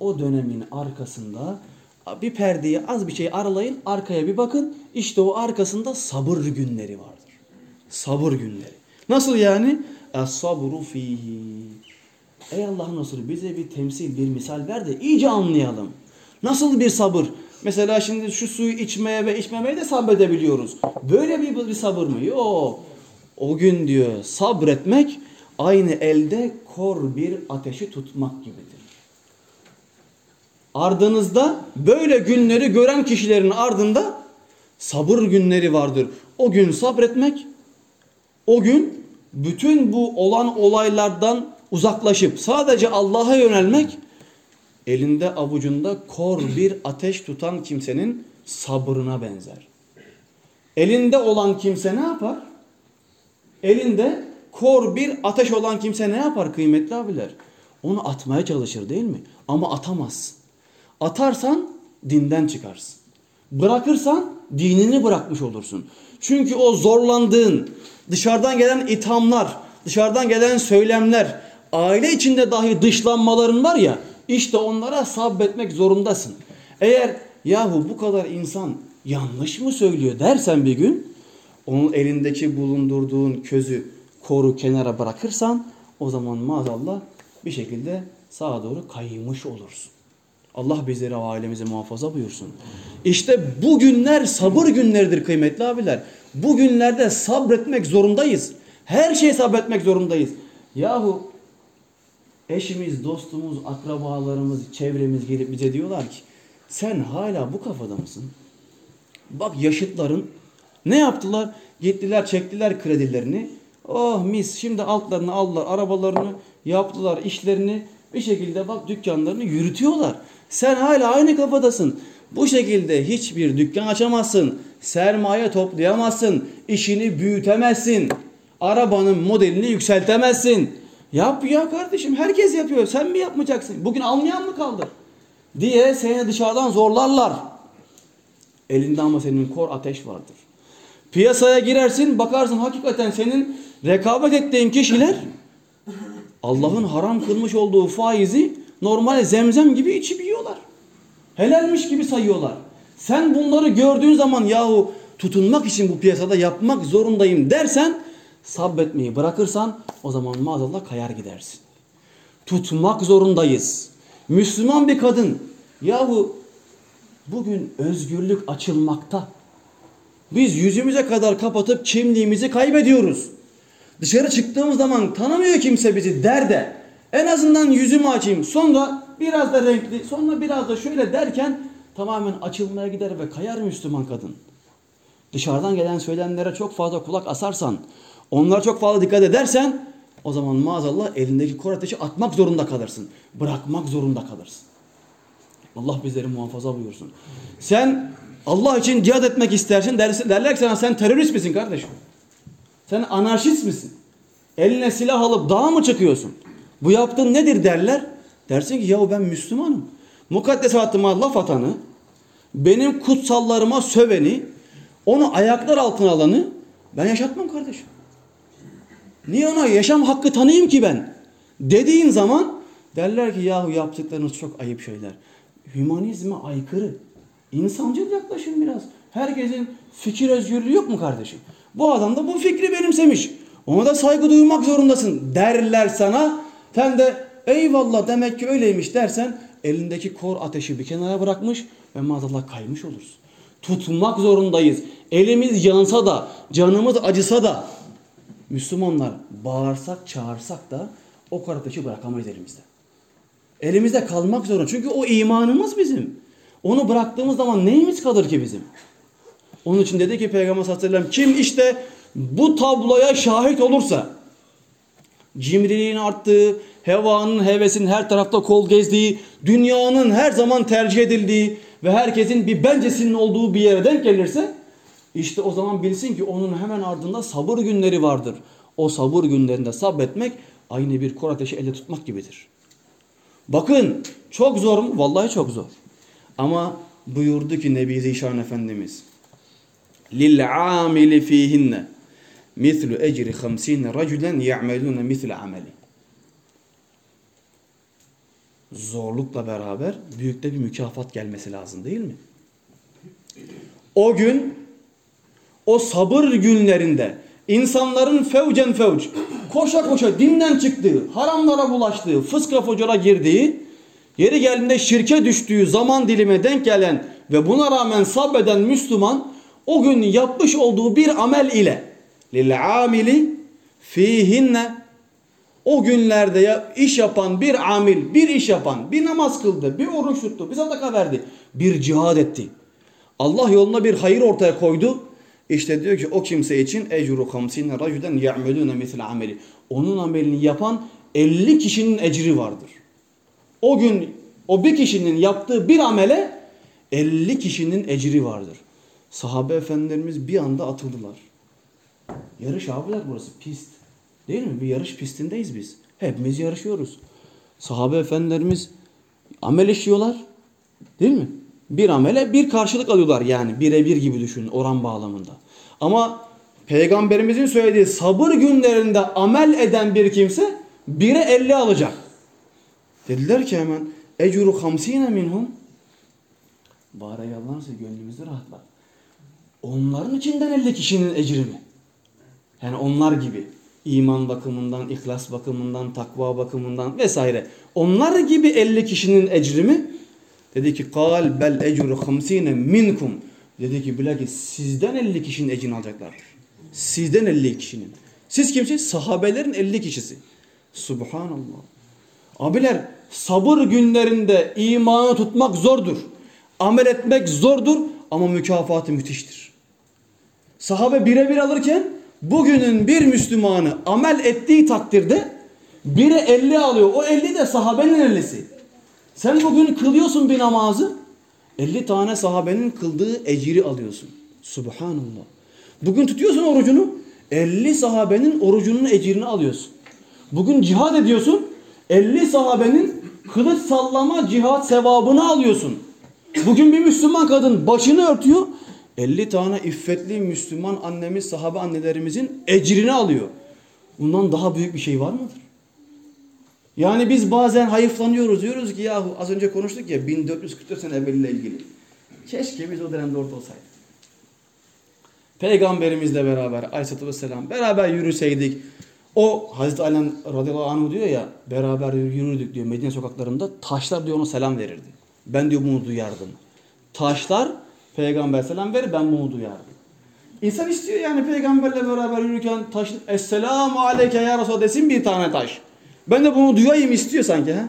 o dönemin arkasında bir perdeyi az bir şey aralayın arkaya bir bakın işte o arkasında sabır günleri vardır. Sabır günleri. Nasıl yani? Es-sabru fihi. Ey Allah'ın Resulü bize bir temsil, bir misal ver de iyice anlayalım. Nasıl bir sabır? Mesela şimdi şu suyu içmeye ve içmemeye de sabredebiliyoruz. Böyle bir, bir sabır mı? Yok. O gün diyor sabretmek aynı elde kor bir ateşi tutmak gibidir. Ardınızda böyle günleri gören kişilerin ardında sabır günleri vardır. O gün sabretmek, o gün bütün bu olan olaylardan uzaklaşıp sadece Allah'a yönelmek elinde avucunda kor bir ateş tutan kimsenin sabrına benzer. Elinde olan kimse ne yapar? Elinde kor bir ateş olan kimse ne yapar kıymetli abiler? Onu atmaya çalışır değil mi? Ama atamaz. Atarsan dinden çıkarsın. Bırakırsan dinini bırakmış olursun. Çünkü o zorlandığın, dışarıdan gelen ithamlar, dışarıdan gelen söylemler, aile içinde dahi dışlanmaların var ya, işte onlara sabretmek zorundasın. Eğer yahu bu kadar insan yanlış mı söylüyor dersen bir gün, onun elindeki bulundurduğun közü koru kenara bırakırsan, o zaman maazallah bir şekilde sağa doğru kaymış olursun. Allah bizleri ailemizi muhafaza buyursun. İşte bu günler sabır günleridir kıymetli abiler. Bu günlerde sabretmek zorundayız. Her şeye sabretmek zorundayız. Yahu eşimiz, dostumuz, akrabalarımız, çevremiz gelip bize diyorlar ki sen hala bu kafada mısın? Bak yaşıtların ne yaptılar? Gittiler çektiler kredilerini. Oh mis şimdi altlarını aldılar arabalarını yaptılar işlerini bir şekilde bak dükkanlarını yürütüyorlar. Sen hala aynı kafadasın. Bu şekilde hiçbir dükkan açamazsın. Sermaye toplayamazsın. işini büyütemezsin. Arabanın modelini yükseltemezsin. Yap ya kardeşim herkes yapıyor. Sen mi yapmayacaksın? Bugün almayan mı kaldı? Diye seni dışarıdan zorlarlar. Elinde ama senin kor ateş vardır. Piyasaya girersin bakarsın hakikaten senin rekabet ettiğin kişiler Allah'ın haram kılmış olduğu faizi normal zemzem gibi içip yiyorlar. Helalmiş gibi sayıyorlar. Sen bunları gördüğün zaman yahu tutunmak için bu piyasada yapmak zorundayım dersen sabretmeyi bırakırsan o zaman maazallah kayar gidersin. Tutmak zorundayız. Müslüman bir kadın yahu bugün özgürlük açılmakta. Biz yüzümüze kadar kapatıp kimliğimizi kaybediyoruz. Dışarı çıktığımız zaman tanımıyor kimse bizi derde. En azından yüzümü açayım. Sonra biraz da renkli, sonra biraz da şöyle derken tamamen açılmaya gider ve kayar Müslüman kadın. Dışarıdan gelen söylenenlere çok fazla kulak asarsan, onlara çok fazla dikkat edersen o zaman maazallah elindeki kor ateşi atmak zorunda kalırsın. Bırakmak zorunda kalırsın. Allah bizleri muhafaza buyursun. Sen Allah için cihad etmek istersin derler ki sana sen terörist misin kardeşim? Sen anarşist misin? Eline silah alıp dağa mı çıkıyorsun? Bu yaptığın nedir derler. Dersin ki yahu ben Müslümanım. Mukaddesatıma laf atanı, benim kutsallarıma söveni, onu ayaklar altına alanı ben yaşatmam kardeşim. Niye ona yaşam hakkı tanıyayım ki ben? Dediğin zaman derler ki yahu yaptıklarınız çok ayıp şeyler. Hümanizme aykırı. İnsancıl yaklaşın biraz. Herkesin fikir özgürlüğü yok mu kardeşim? Bu adam da bu fikri benimsemiş. Ona da saygı duymak zorundasın derler sana. Sen de eyvallah demek ki öyleymiş dersen elindeki kor ateşi bir kenara bırakmış ve maazallah kaymış olursun. Tutmak zorundayız. Elimiz yansa da, canımız acısa da Müslümanlar bağırsak, çağırsak da o kor ateşi bırakamayız elimizde. Elimizde kalmak zorunda. Çünkü o imanımız bizim. Onu bıraktığımız zaman neyimiz kalır ki bizim? Onun için dedi ki Peygamber sallallahu aleyhi ve sellem kim işte bu tabloya şahit olursa cimriliğin arttığı, hevanın, hevesin her tarafta kol gezdiği, dünyanın her zaman tercih edildiği ve herkesin bir bencesinin olduğu bir yere denk gelirse işte o zaman bilsin ki onun hemen ardında sabır günleri vardır. O sabır günlerinde sabretmek aynı bir kor ateşi elle tutmak gibidir. Bakın çok zor mu? Vallahi çok zor. Ama buyurdu ki Nebi Zişan Efendimiz lil amili fihinne mislu ecri 50 raculen ya'melun misle ameli. zorlukla beraber büyük de bir mükafat gelmesi lazım değil mi? O gün o sabır günlerinde insanların fevcen fevc koşa koşa dinden çıktığı, haramlara bulaştığı, fıska fucura girdiği, yeri geldiğinde şirke düştüğü zaman dilime denk gelen ve buna rağmen sabreden Müslüman o gün yapmış olduğu bir amel ile lil amili fihinne o günlerde ya iş yapan bir amil, bir iş yapan, bir namaz kıldı, bir oruç tuttu, bir sadaka verdi, bir cihad etti. Allah yoluna bir hayır ortaya koydu. İşte diyor ki o kimse için ecru hamsine racuden ya'melune misle ameli. Onun amelini yapan 50 kişinin ecri vardır. O gün o bir kişinin yaptığı bir amele 50 kişinin ecri vardır. Sahabe efendilerimiz bir anda atıldılar. Yarış abiler burası pist. Değil mi? Bir yarış pistindeyiz biz. Hepimiz yarışıyoruz. Sahabe efendilerimiz amel işliyorlar. Değil mi? Bir amele bir karşılık alıyorlar yani birebir gibi düşünün oran bağlamında. Ama peygamberimizin söylediği sabır günlerinde amel eden bir kimse bire elli alacak. Dediler ki hemen ecuru hamsine minhum Bari Allah'ın gönlümüzü rahatla. Onların içinden 50 kişinin ecri mi? Yani onlar gibi iman bakımından, ihlas bakımından, takva bakımından vesaire. Onlar gibi 50 kişinin ecri mi? Dedi ki kal bel ecru hamsine minkum. Dedi ki bile ki sizden 50 kişinin ecrini alacaklardır. Sizden 50 kişinin. Siz kimsiniz? Sahabelerin 50 kişisi. Subhanallah. Abiler sabır günlerinde imanı tutmak zordur. Amel etmek zordur ama mükafatı müthiştir. Sahabe birebir alırken bugünün bir Müslümanı amel ettiği takdirde biri 50 alıyor. O 50 de sahabenin 50'si. Sen bugün kılıyorsun bir namazı 50 tane sahabenin kıldığı eciri alıyorsun. Subhanallah. Bugün tutuyorsun orucunu 50 sahabenin orucunun ecrini alıyorsun. Bugün cihad ediyorsun 50 sahabenin kılıç sallama cihat sevabını alıyorsun. Bugün bir Müslüman kadın başını örtüyor 50 tane iffetli Müslüman annemiz, sahabe annelerimizin ecrini alıyor. Bundan daha büyük bir şey var mıdır? Yani biz bazen hayıflanıyoruz. Diyoruz ki yahu az önce konuştuk ya 1444 sene evveliyle ilgili. Keşke biz o dönemde orada olsaydık. Peygamberimizle beraber aleyhissalatü vesselam beraber yürüseydik. O Hazreti Ali radıyallahu anh diyor ya beraber yürürdük diyor Medine sokaklarında. Taşlar diyor ona selam verirdi. Ben diyor bunu duyardım. Taşlar peygamber selam verir ben bunu duyardım. İnsan istiyor yani peygamberle beraber yürürken taş Esselamu aleyke ya Resulallah desin bir tane taş. Ben de bunu duyayım istiyor sanki. He?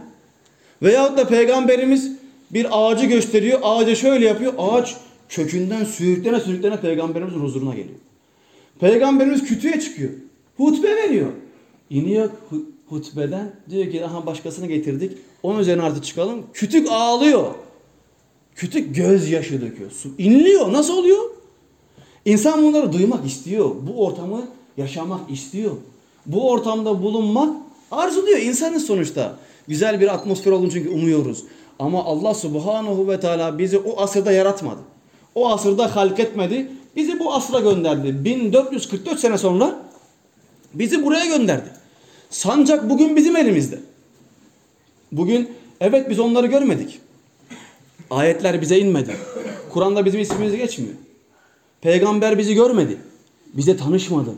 Veyahut da peygamberimiz bir ağacı gösteriyor. Ağaca şöyle yapıyor. Ağaç kökünden sürüklene sürüklene peygamberimizin huzuruna geliyor. Peygamberimiz kütüğe çıkıyor. Hutbe veriyor. İniyor hutbeden diyor ki aha başkasını getirdik. Onun üzerine artık çıkalım. Kütük ağlıyor. Kütük gözyaşı döküyor. Su inliyor. Nasıl oluyor? İnsan bunları duymak istiyor. Bu ortamı yaşamak istiyor. Bu ortamda bulunmak arzuluyor. İnsanız sonuçta. Güzel bir atmosfer olduğunu çünkü umuyoruz. Ama Allah subhanahu ve teala bizi o asırda yaratmadı. O asırda halk etmedi. Bizi bu asra gönderdi. 1444 sene sonra bizi buraya gönderdi. Sancak bugün bizim elimizde. Bugün evet biz onları görmedik. Ayetler bize inmedi. Kur'an'da bizim ismimiz geçmiyor. Peygamber bizi görmedi. Bize tanışmadı.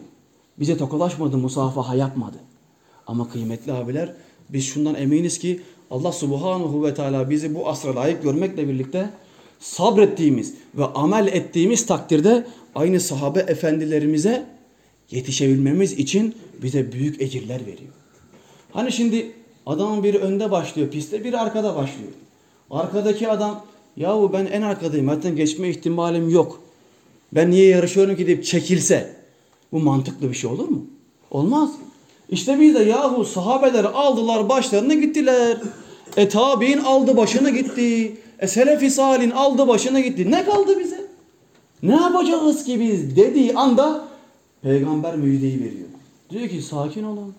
Bize tokalaşmadı, musafaha yapmadı. Ama kıymetli abiler biz şundan eminiz ki Allah subhanahu ve teala bizi bu asra layık görmekle birlikte sabrettiğimiz ve amel ettiğimiz takdirde aynı sahabe efendilerimize yetişebilmemiz için bize büyük ecirler veriyor. Hani şimdi adamın biri önde başlıyor pistte, biri arkada başlıyor. Arkadaki adam yahu ben en arkadayım zaten geçme ihtimalim yok. Ben niye yarışıyorum ki deyip çekilse bu mantıklı bir şey olur mu? Olmaz. İşte biz de yahu sahabeler aldılar başlarını gittiler. E tabi'in aldı başını gitti. E selefi salin aldı başını gitti. Ne kaldı bize? Ne yapacağız ki biz dediği anda peygamber müjdeyi veriyor. Diyor ki sakin olun.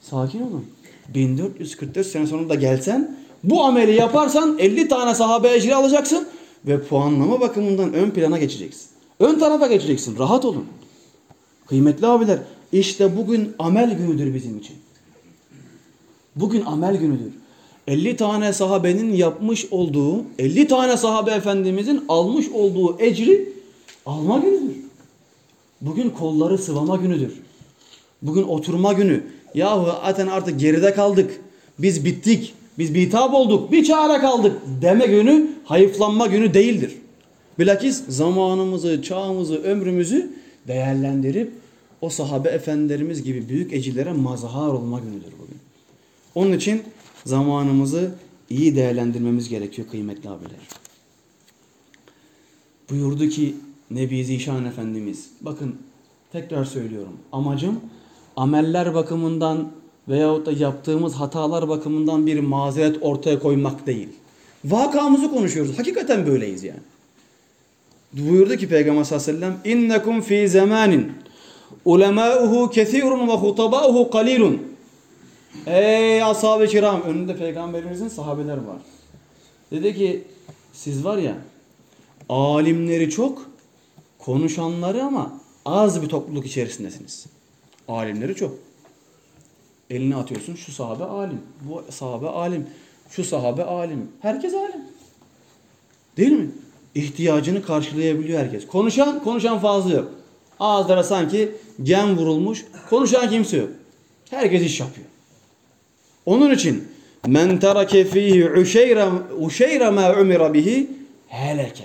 Sakin olun. 1444 sene sonunda gelsen bu ameli yaparsan 50 tane sahabe ecri alacaksın ve puanlama bakımından ön plana geçeceksin. Ön tarafa geçeceksin. Rahat olun. Kıymetli abiler işte bugün amel günüdür bizim için. Bugün amel günüdür. 50 tane sahabenin yapmış olduğu, 50 tane sahabe efendimizin almış olduğu ecri alma günüdür. Bugün kolları sıvama günüdür. Bugün oturma günü. Yahu zaten artık geride kaldık. Biz bittik. Biz bitap olduk. Bir çare kaldık deme günü hayıflanma günü değildir. Bilakis zamanımızı, çağımızı, ömrümüzü değerlendirip o sahabe efendilerimiz gibi büyük ecilere mazhar olma günüdür bugün. Onun için zamanımızı iyi değerlendirmemiz gerekiyor kıymetli abiler. Buyurdu ki Nebi Zişan Efendimiz, bakın tekrar söylüyorum, amacım ameller bakımından veyahut da yaptığımız hatalar bakımından bir mazeret ortaya koymak değil. Vakamızı konuşuyoruz. Hakikaten böyleyiz yani. Buyurdu ki Peygamber sallallahu aleyhi ve sellem innekum fi zamanin ulemâuhu kethirun ve hutabâuhu kalilun. Ey ashab-ı kiram önünde peygamberimizin sahabeler var. Dedi ki siz var ya alimleri çok konuşanları ama az bir topluluk içerisindesiniz. Alimleri çok. Elini atıyorsun şu sahabe alim, bu sahabe alim, şu sahabe alim. Herkes alim. Değil mi? İhtiyacını karşılayabiliyor herkes. Konuşan, konuşan fazla yok. Ağızlara sanki gem vurulmuş, konuşan kimse yok. Herkes iş yapıyor. Onun için men terake fihi uşeyra ma umira bihi heleke.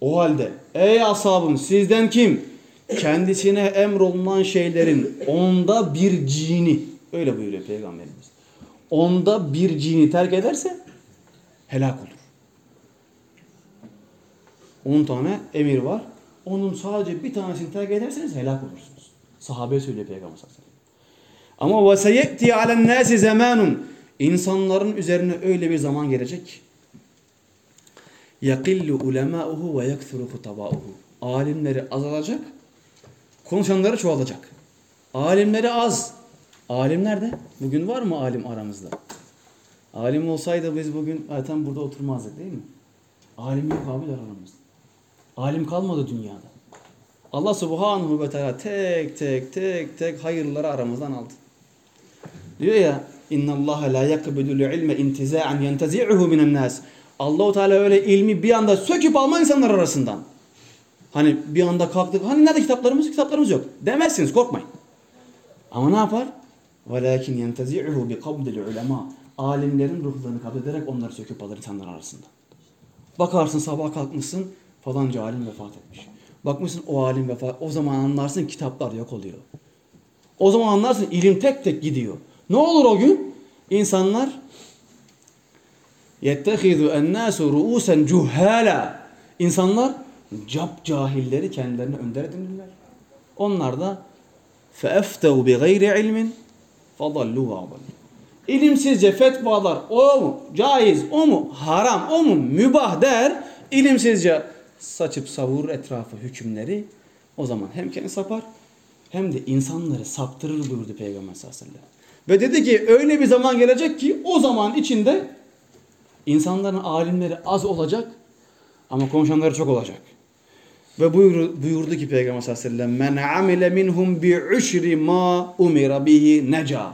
O halde ey ashabım sizden kim kendisine emrolunan şeylerin onda bir cini öyle buyuruyor peygamberimiz. Onda bir cini terk ederse helak olur. 10 tane emir var. Onun sadece bir tanesini terk ederseniz helak olursunuz. Sahabe söylüyor peygamber sallallahu aleyhi ve sellem. Ama ve seyekti alen nasi zamanun insanların üzerine öyle bir zaman gelecek. Yakillu ulemauhu ve yekthuru hutabauhu. Alimleri azalacak, konuşanları çoğalacak. Alimleri az. Alim nerede? Bugün var mı alim aramızda? Alim olsaydı biz bugün zaten burada oturmazdık değil mi? Alim yok abiler aramızda. Alim kalmadı dünyada. Allah subhanahu ve teala tek tek tek tek hayırları aramızdan aldı. Diyor ya inna Allah la yakbudul ilme intiza'an yentezi'uhu minen nas. Allahu Teala öyle ilmi bir anda söküp alma insanlar arasından. Hani bir anda kalktık. Hani nerede kitaplarımız? Kitaplarımız yok. Demezsiniz korkmayın. Ama ne yapar? Yentezi'uhu bi kabdil ulema. Alimlerin ruhlarını kabul ederek onları söküp alır insanlar arasında. Bakarsın sabah kalkmışsın falanca alim vefat etmiş. Bakmışsın o alim vefat. O zaman anlarsın kitaplar yok oluyor. O zaman anlarsın ilim tek tek gidiyor. Ne olur o gün? İnsanlar yettehizu ennâsu ru'usen cuhâlâ. İnsanlar cap cahilleri kendilerine önder edinirler. Onlar da bi gayri ilmin fadallu ve İlimsizce fetvalar o mu caiz, o mu haram, o mu mübah der. İlimsizce saçıp savurur etrafı hükümleri. O zaman hem kendi sapar hem de insanları saptırır buyurdu Peygamber sallallahu aleyhi ve sellem. Ve dedi ki öyle bir zaman gelecek ki o zaman içinde insanların alimleri az olacak ama konuşanları çok olacak. Ve buyur, buyurdu ki Peygamber sallallahu aleyhi ve sellem men amile minhum bi uşri ma umira bihi neca.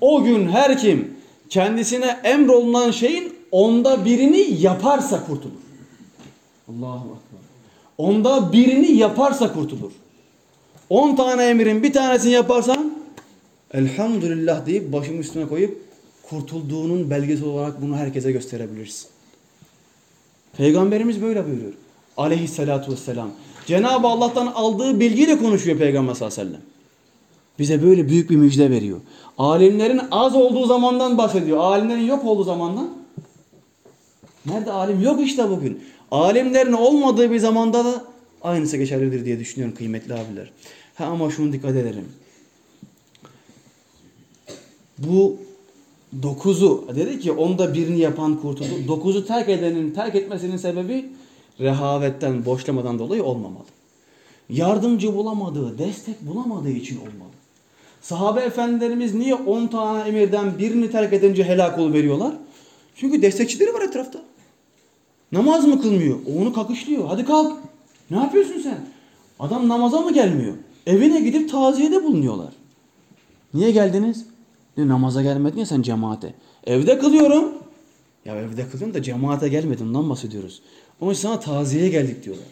O gün her kim kendisine emrolunan şeyin onda birini yaparsa kurtulur. Allahu akbar. Onda birini yaparsa kurtulur. 10 tane emrin bir tanesini yaparsan elhamdülillah deyip başımın üstüne koyup kurtulduğunun belgesi olarak bunu herkese gösterebilirsin. Peygamberimiz böyle buyuruyor. Aleyhissalatu vesselam. Cenab-ı Allah'tan aldığı bilgiyle konuşuyor Peygamber sallallahu aleyhi ve sellem. Bize böyle büyük bir müjde veriyor. Alimlerin az olduğu zamandan bahsediyor. Alimlerin yok olduğu zamandan. Nerede alim? Yok işte bugün. Alimlerin olmadığı bir zamanda da aynısı geçerlidir diye düşünüyorum kıymetli abiler. Ha ama şunu dikkat edelim. Bu dokuzu dedi ki onda birini yapan kurtuldu. Dokuzu terk edenin terk etmesinin sebebi rehavetten, boşlamadan dolayı olmamalı. Yardımcı bulamadığı, destek bulamadığı için olmalı. Sahabe efendilerimiz niye 10 tane emirden birini terk edince helak veriyorlar? Çünkü destekçileri var etrafta. Namaz mı kılmıyor? O onu kakışlıyor. Hadi kalk. Ne yapıyorsun sen? Adam namaza mı gelmiyor? Evine gidip taziyede bulunuyorlar. Niye geldiniz? Diyor, namaza gelmedin ya sen cemaate. Evde kılıyorum. Ya evde kılıyorum da cemaate gelmedim. Ondan bahsediyoruz. Onun için sana taziyeye geldik diyorlar.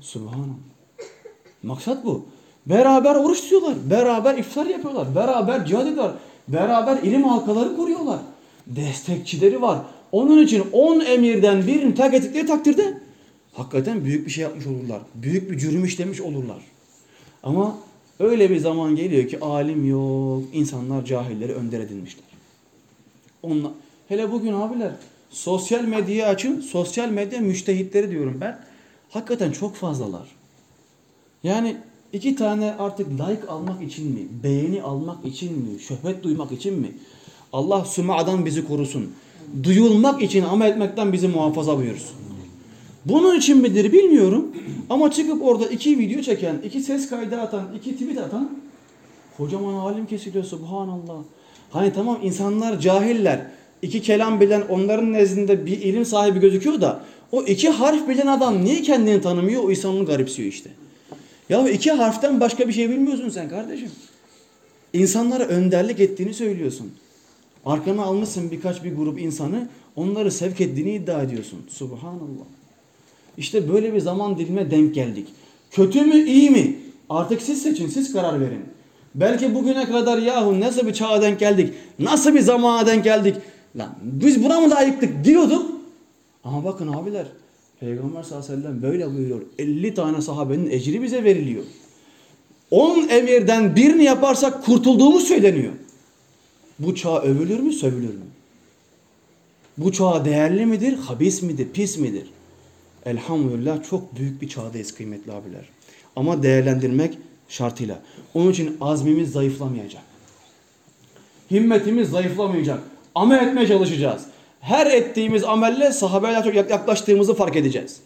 Subhanallah. Maksat bu. Beraber oruç tutuyorlar. Beraber iftar yapıyorlar. Beraber cihad ediyorlar. Beraber ilim halkaları kuruyorlar. Destekçileri var. Onun için 10 emirden birini terk ettikleri takdirde hakikaten büyük bir şey yapmış olurlar. Büyük bir cürüm işlemiş olurlar. Ama öyle bir zaman geliyor ki alim yok. insanlar cahilleri önder edilmişler. Onlar, hele bugün abiler sosyal medyayı açın. Sosyal medya müştehitleri diyorum ben. Hakikaten çok fazlalar. Yani iki tane artık like almak için mi? Beğeni almak için mi? Şöhret duymak için mi? Allah sümadan bizi korusun. Duyulmak için amel etmekten bizi muhafaza buyursun. Bunun için midir bilmiyorum. Ama çıkıp orada iki video çeken, iki ses kaydı atan, iki tweet atan kocaman alim kesiliyor subhanallah. Hani tamam insanlar cahiller. İki kelam bilen onların nezdinde bir ilim sahibi gözüküyor da o iki harf bilen adam niye kendini tanımıyor? O insan onu garipsiyor işte. Ya iki harften başka bir şey bilmiyorsun sen kardeşim. İnsanlara önderlik ettiğini söylüyorsun. Arkana almışsın birkaç bir grup insanı onları sevk ettiğini iddia ediyorsun. Subhanallah. İşte böyle bir zaman dilime denk geldik. Kötü mü iyi mi? Artık siz seçin, siz karar verin. Belki bugüne kadar yahu nasıl bir çağa denk geldik, nasıl bir zamana denk geldik. Lan biz buna mı layıktık diyorduk. Ama bakın abiler, Peygamber sallallahu aleyhi ve sellem böyle buyuruyor. 50 tane sahabenin ecri bize veriliyor. 10 emirden birini yaparsak kurtulduğumuz söyleniyor. Bu çağ övülür mü, sövülür mü? Bu çağ değerli midir, habis midir, pis midir? Elhamdülillah çok büyük bir çağdayız kıymetli abiler. Ama değerlendirmek şartıyla. Onun için azmimiz zayıflamayacak. Himmetimiz zayıflamayacak. Amel etmeye çalışacağız. Her ettiğimiz amelle sahabeyle çok yaklaştığımızı fark edeceğiz.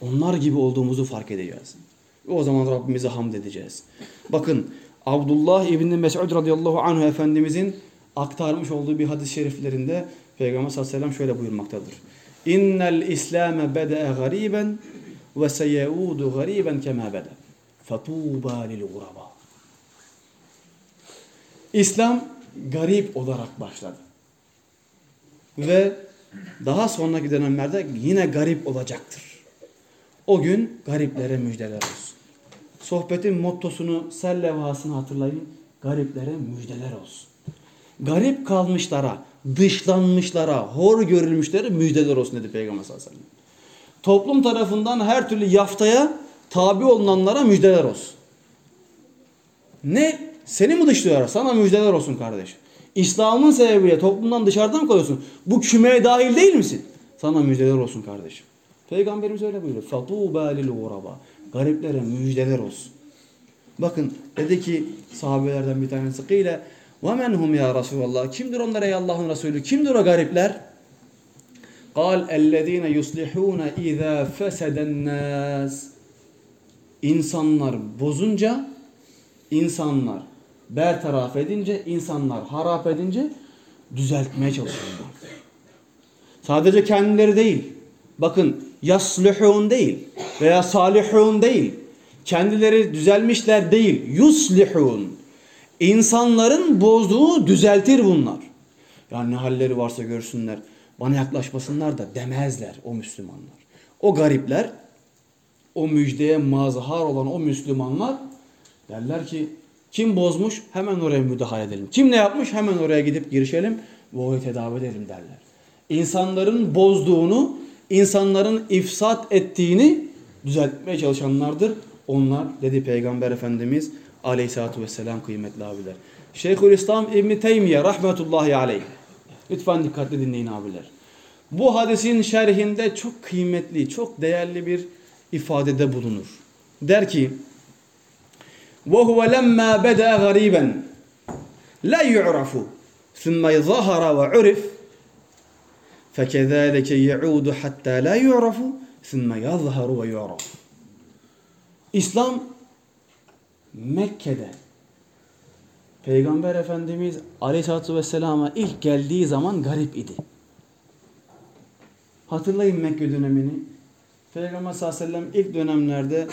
Onlar gibi olduğumuzu fark edeceğiz. O zaman Rabbimize hamd edeceğiz. Bakın Abdullah İbni Mes'ud radıyallahu anh Efendimizin aktarmış olduğu bir hadis-i şeriflerinde Peygamber sallallahu aleyhi ve sellem şöyle buyurmaktadır. İnnel İslame bede'e gariben ve seyeudu gariben kema bede. Fetuba lil guraba. İslam garip olarak başladı. Ve daha sonraki dönemlerde yine garip olacaktır. O gün gariplere müjdeler olsun. Sohbetin mottosunu, sel levhasını hatırlayın. Gariplere müjdeler olsun. Garip kalmışlara, dışlanmışlara, hor görülmüşlere müjdeler olsun dedi Peygamber sallallahu aleyhi ve sellem. Toplum tarafından her türlü yaftaya tabi olunanlara müjdeler olsun. Ne? Seni mi dışlıyorlar? Sana müjdeler olsun kardeş. İslam'ın sebebiyle toplumdan dışarıdan mı kalıyorsun? Bu kümeye dahil değil misin? Sana müjdeler olsun kardeşim. Peygamberimiz öyle buyuruyor. فَطُوبَا لِلْغُرَبَا Gariplere müjdeler olsun. Bakın dedi ki sahabelerden bir tanesi قِيلَ وَمَنْ هُمْ ya Resulallah Kimdir onlar ey Allah'ın Resulü? Kimdir o garipler? قال الذين يصلحون إذا فسد الناس İnsanlar bozunca, insanlar bertaraf edince, insanlar harap edince düzeltmeye çalışıyorlar. Sadece kendileri değil. Bakın yaslihun değil veya salihun değil. Kendileri düzelmişler değil. Yuslihun. İnsanların bozduğu düzeltir bunlar. Yani ne halleri varsa görsünler. Bana yaklaşmasınlar da demezler o Müslümanlar. O garipler, o müjdeye mazhar olan o Müslümanlar derler ki kim bozmuş hemen oraya müdahale edelim. Kim ne yapmış hemen oraya gidip girişelim ve orayı tedavi edelim derler. İnsanların bozduğunu, insanların ifsat ettiğini düzeltmeye çalışanlardır. Onlar dedi Peygamber Efendimiz aleyhissalatü vesselam kıymetli abiler. Şeyhülislam İbni Teymiye rahmetullahi aleyh. Lütfen dikkatli dinleyin abiler. Bu hadisin şerhinde çok kıymetli, çok değerli bir ifadede bulunur. Der ki وَهُوَ لَمَّا بَدَى غَرِيبًا لَا يُعْرَفُ ثُمَّ ظَهَرَ وَعُرِفْ فَكَذَٰلِكَ يَعُودُ حَتَّى لَا يُعْرَفُ ثُمَّ يَظْهَرُ وَيُعْرَفُ İslam Mekke'de Peygamber Efendimiz Aleyhisselatü Vesselam'a ilk geldiği zaman garip idi. Hatırlayın Mekke dönemini. Peygamber sallallahu aleyhi ve sellem ilk dönemlerde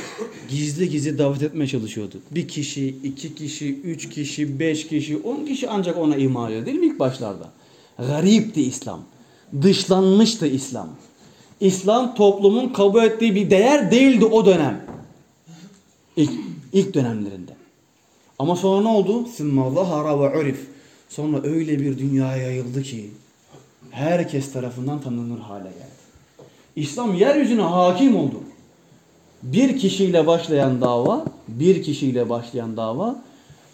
gizli gizli davet etmeye çalışıyordu. Bir kişi, iki kişi, üç kişi, beş kişi, on kişi ancak ona iman ediyor değil mi ilk başlarda? Garipti İslam. Dışlanmıştı İslam. İslam toplumun kabul ettiği bir değer değildi o dönem. İlk, ilk dönemlerinde. Ama sonra ne oldu? Sümmallahara ve urif. Sonra öyle bir dünya yayıldı ki herkes tarafından tanınır hale geldi. İslam yeryüzüne hakim oldu. Bir kişiyle başlayan dava, bir kişiyle başlayan dava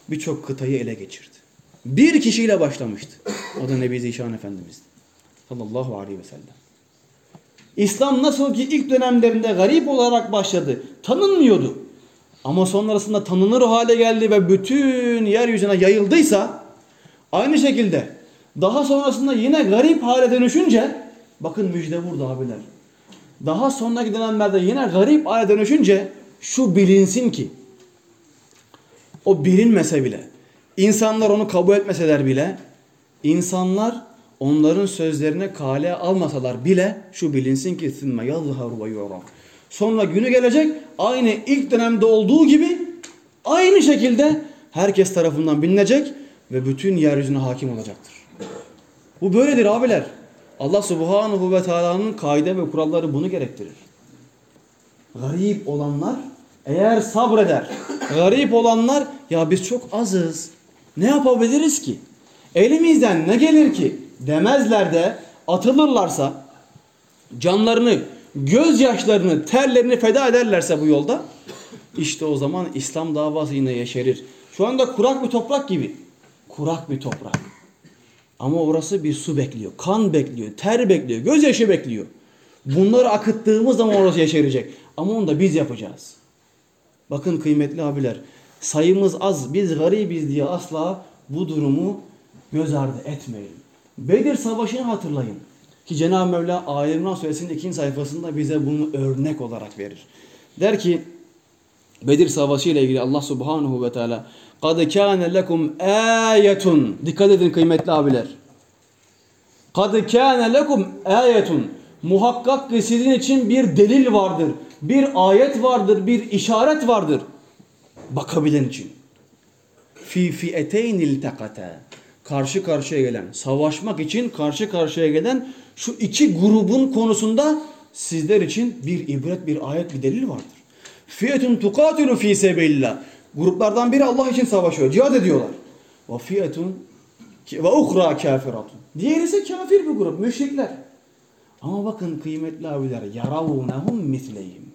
birçok kıtayı ele geçirdi. Bir kişiyle başlamıştı. O da Nebi Zişan Efendimiz. Sallallahu aleyhi ve sellem. İslam nasıl ki ilk dönemlerinde garip olarak başladı, tanınmıyordu. Ama sonrasında tanınır hale geldi ve bütün yeryüzüne yayıldıysa aynı şekilde daha sonrasında yine garip hale dönüşünce bakın müjde burada abiler daha sonuna gidenlerde yine garip aya dönüşünce şu bilinsin ki o bilinmese bile insanlar onu kabul etmeseler bile insanlar onların sözlerine kale almasalar bile şu bilinsin ki sümme yazharu ve yuram. Sonra günü gelecek aynı ilk dönemde olduğu gibi aynı şekilde herkes tarafından bilinecek ve bütün yeryüzüne hakim olacaktır. Bu böyledir abiler. Allah subhanahu ve teala'nın kaide ve kuralları bunu gerektirir. Garip olanlar eğer sabreder, garip olanlar ya biz çok azız. Ne yapabiliriz ki? Elimizden ne gelir ki? Demezler de atılırlarsa canlarını, gözyaşlarını, terlerini feda ederlerse bu yolda işte o zaman İslam davası yine yeşerir. Şu anda kurak bir toprak gibi. Kurak bir toprak. Ama orası bir su bekliyor, kan bekliyor, ter bekliyor, gözyaşı bekliyor. Bunları akıttığımız zaman orası yeşerecek. Ama onu da biz yapacağız. Bakın kıymetli abiler, sayımız az, biz garibiz diye asla bu durumu göz ardı etmeyin. Bedir Savaşı'nı hatırlayın. Ki Cenab-ı Mevla Ali İmran Suresinin ikinci sayfasında bize bunu örnek olarak verir. Der ki Bedir Savaşı ile ilgili Allah Subhanahu ve Teala Kad kâne lekum âyetun. Dikkat edin kıymetli abiler. Kad kâne lekum âyetun. Muhakkak ki sizin için bir delil vardır. Bir ayet vardır, bir işaret vardır. Bakabilen için. Fi fi'eteynil tekate. Karşı karşıya gelen, savaşmak için karşı karşıya gelen şu iki grubun konusunda sizler için bir ibret, bir ayet, bir delil vardır. Fiyetun tukatilu fi sebillah. Gruplardan biri Allah için savaşıyor, cihad ediyorlar. Ve fiyetun ve uhra kafiratun. Diğeri ise kafir bir grup, müşrikler. Ama bakın kıymetli abiler, yaravunehum misleyhim.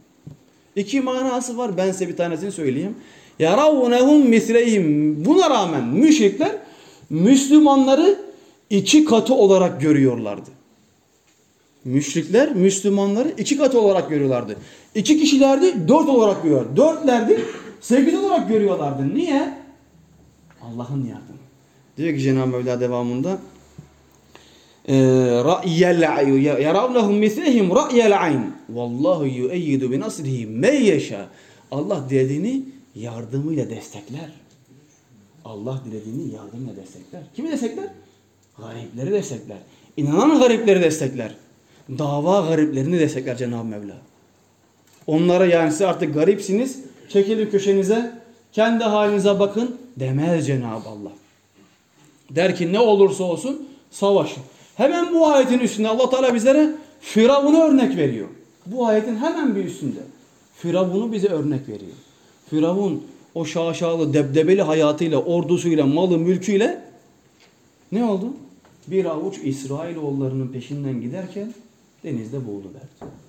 İki manası var. Ben size bir tanesini söyleyeyim. Yaravunehum misleyhim. Buna rağmen müşrikler Müslümanları iki katı olarak görüyorlardı. Müşrikler Müslümanları iki katı olarak görüyorlardı. İki kişilerdi dört olarak görüyor. Dörtlerdi sekiz olarak görüyorlardı. Niye? Allah'ın yardımı. Diyor ki Cenab-ı Mevla devamında yaravnahum mislehim ra'yel ayn vallahu yu'eyyidu bi nasrihi men yasha Allah dilediğini yardımıyla destekler. Allah dilediğini yardımıyla destekler. Kimi destekler? Garipleri destekler. İnanan garipleri destekler. Dava gariplerini destekler Cenab-ı Mevla. Onlara yani siz artık garipsiniz. Çekilin köşenize. Kendi halinize bakın. Demez Cenab-ı Allah. Der ki ne olursa olsun savaşın. Hemen bu ayetin üstünde Allah Teala bizlere Firavun'u örnek veriyor. Bu ayetin hemen bir üstünde. Firavun'u bize örnek veriyor. Firavun o şaşalı debdebeli hayatıyla, ordusuyla, malı, mülküyle ne oldu? Bir avuç İsrailoğullarının peşinden giderken denizde boğuluverdi.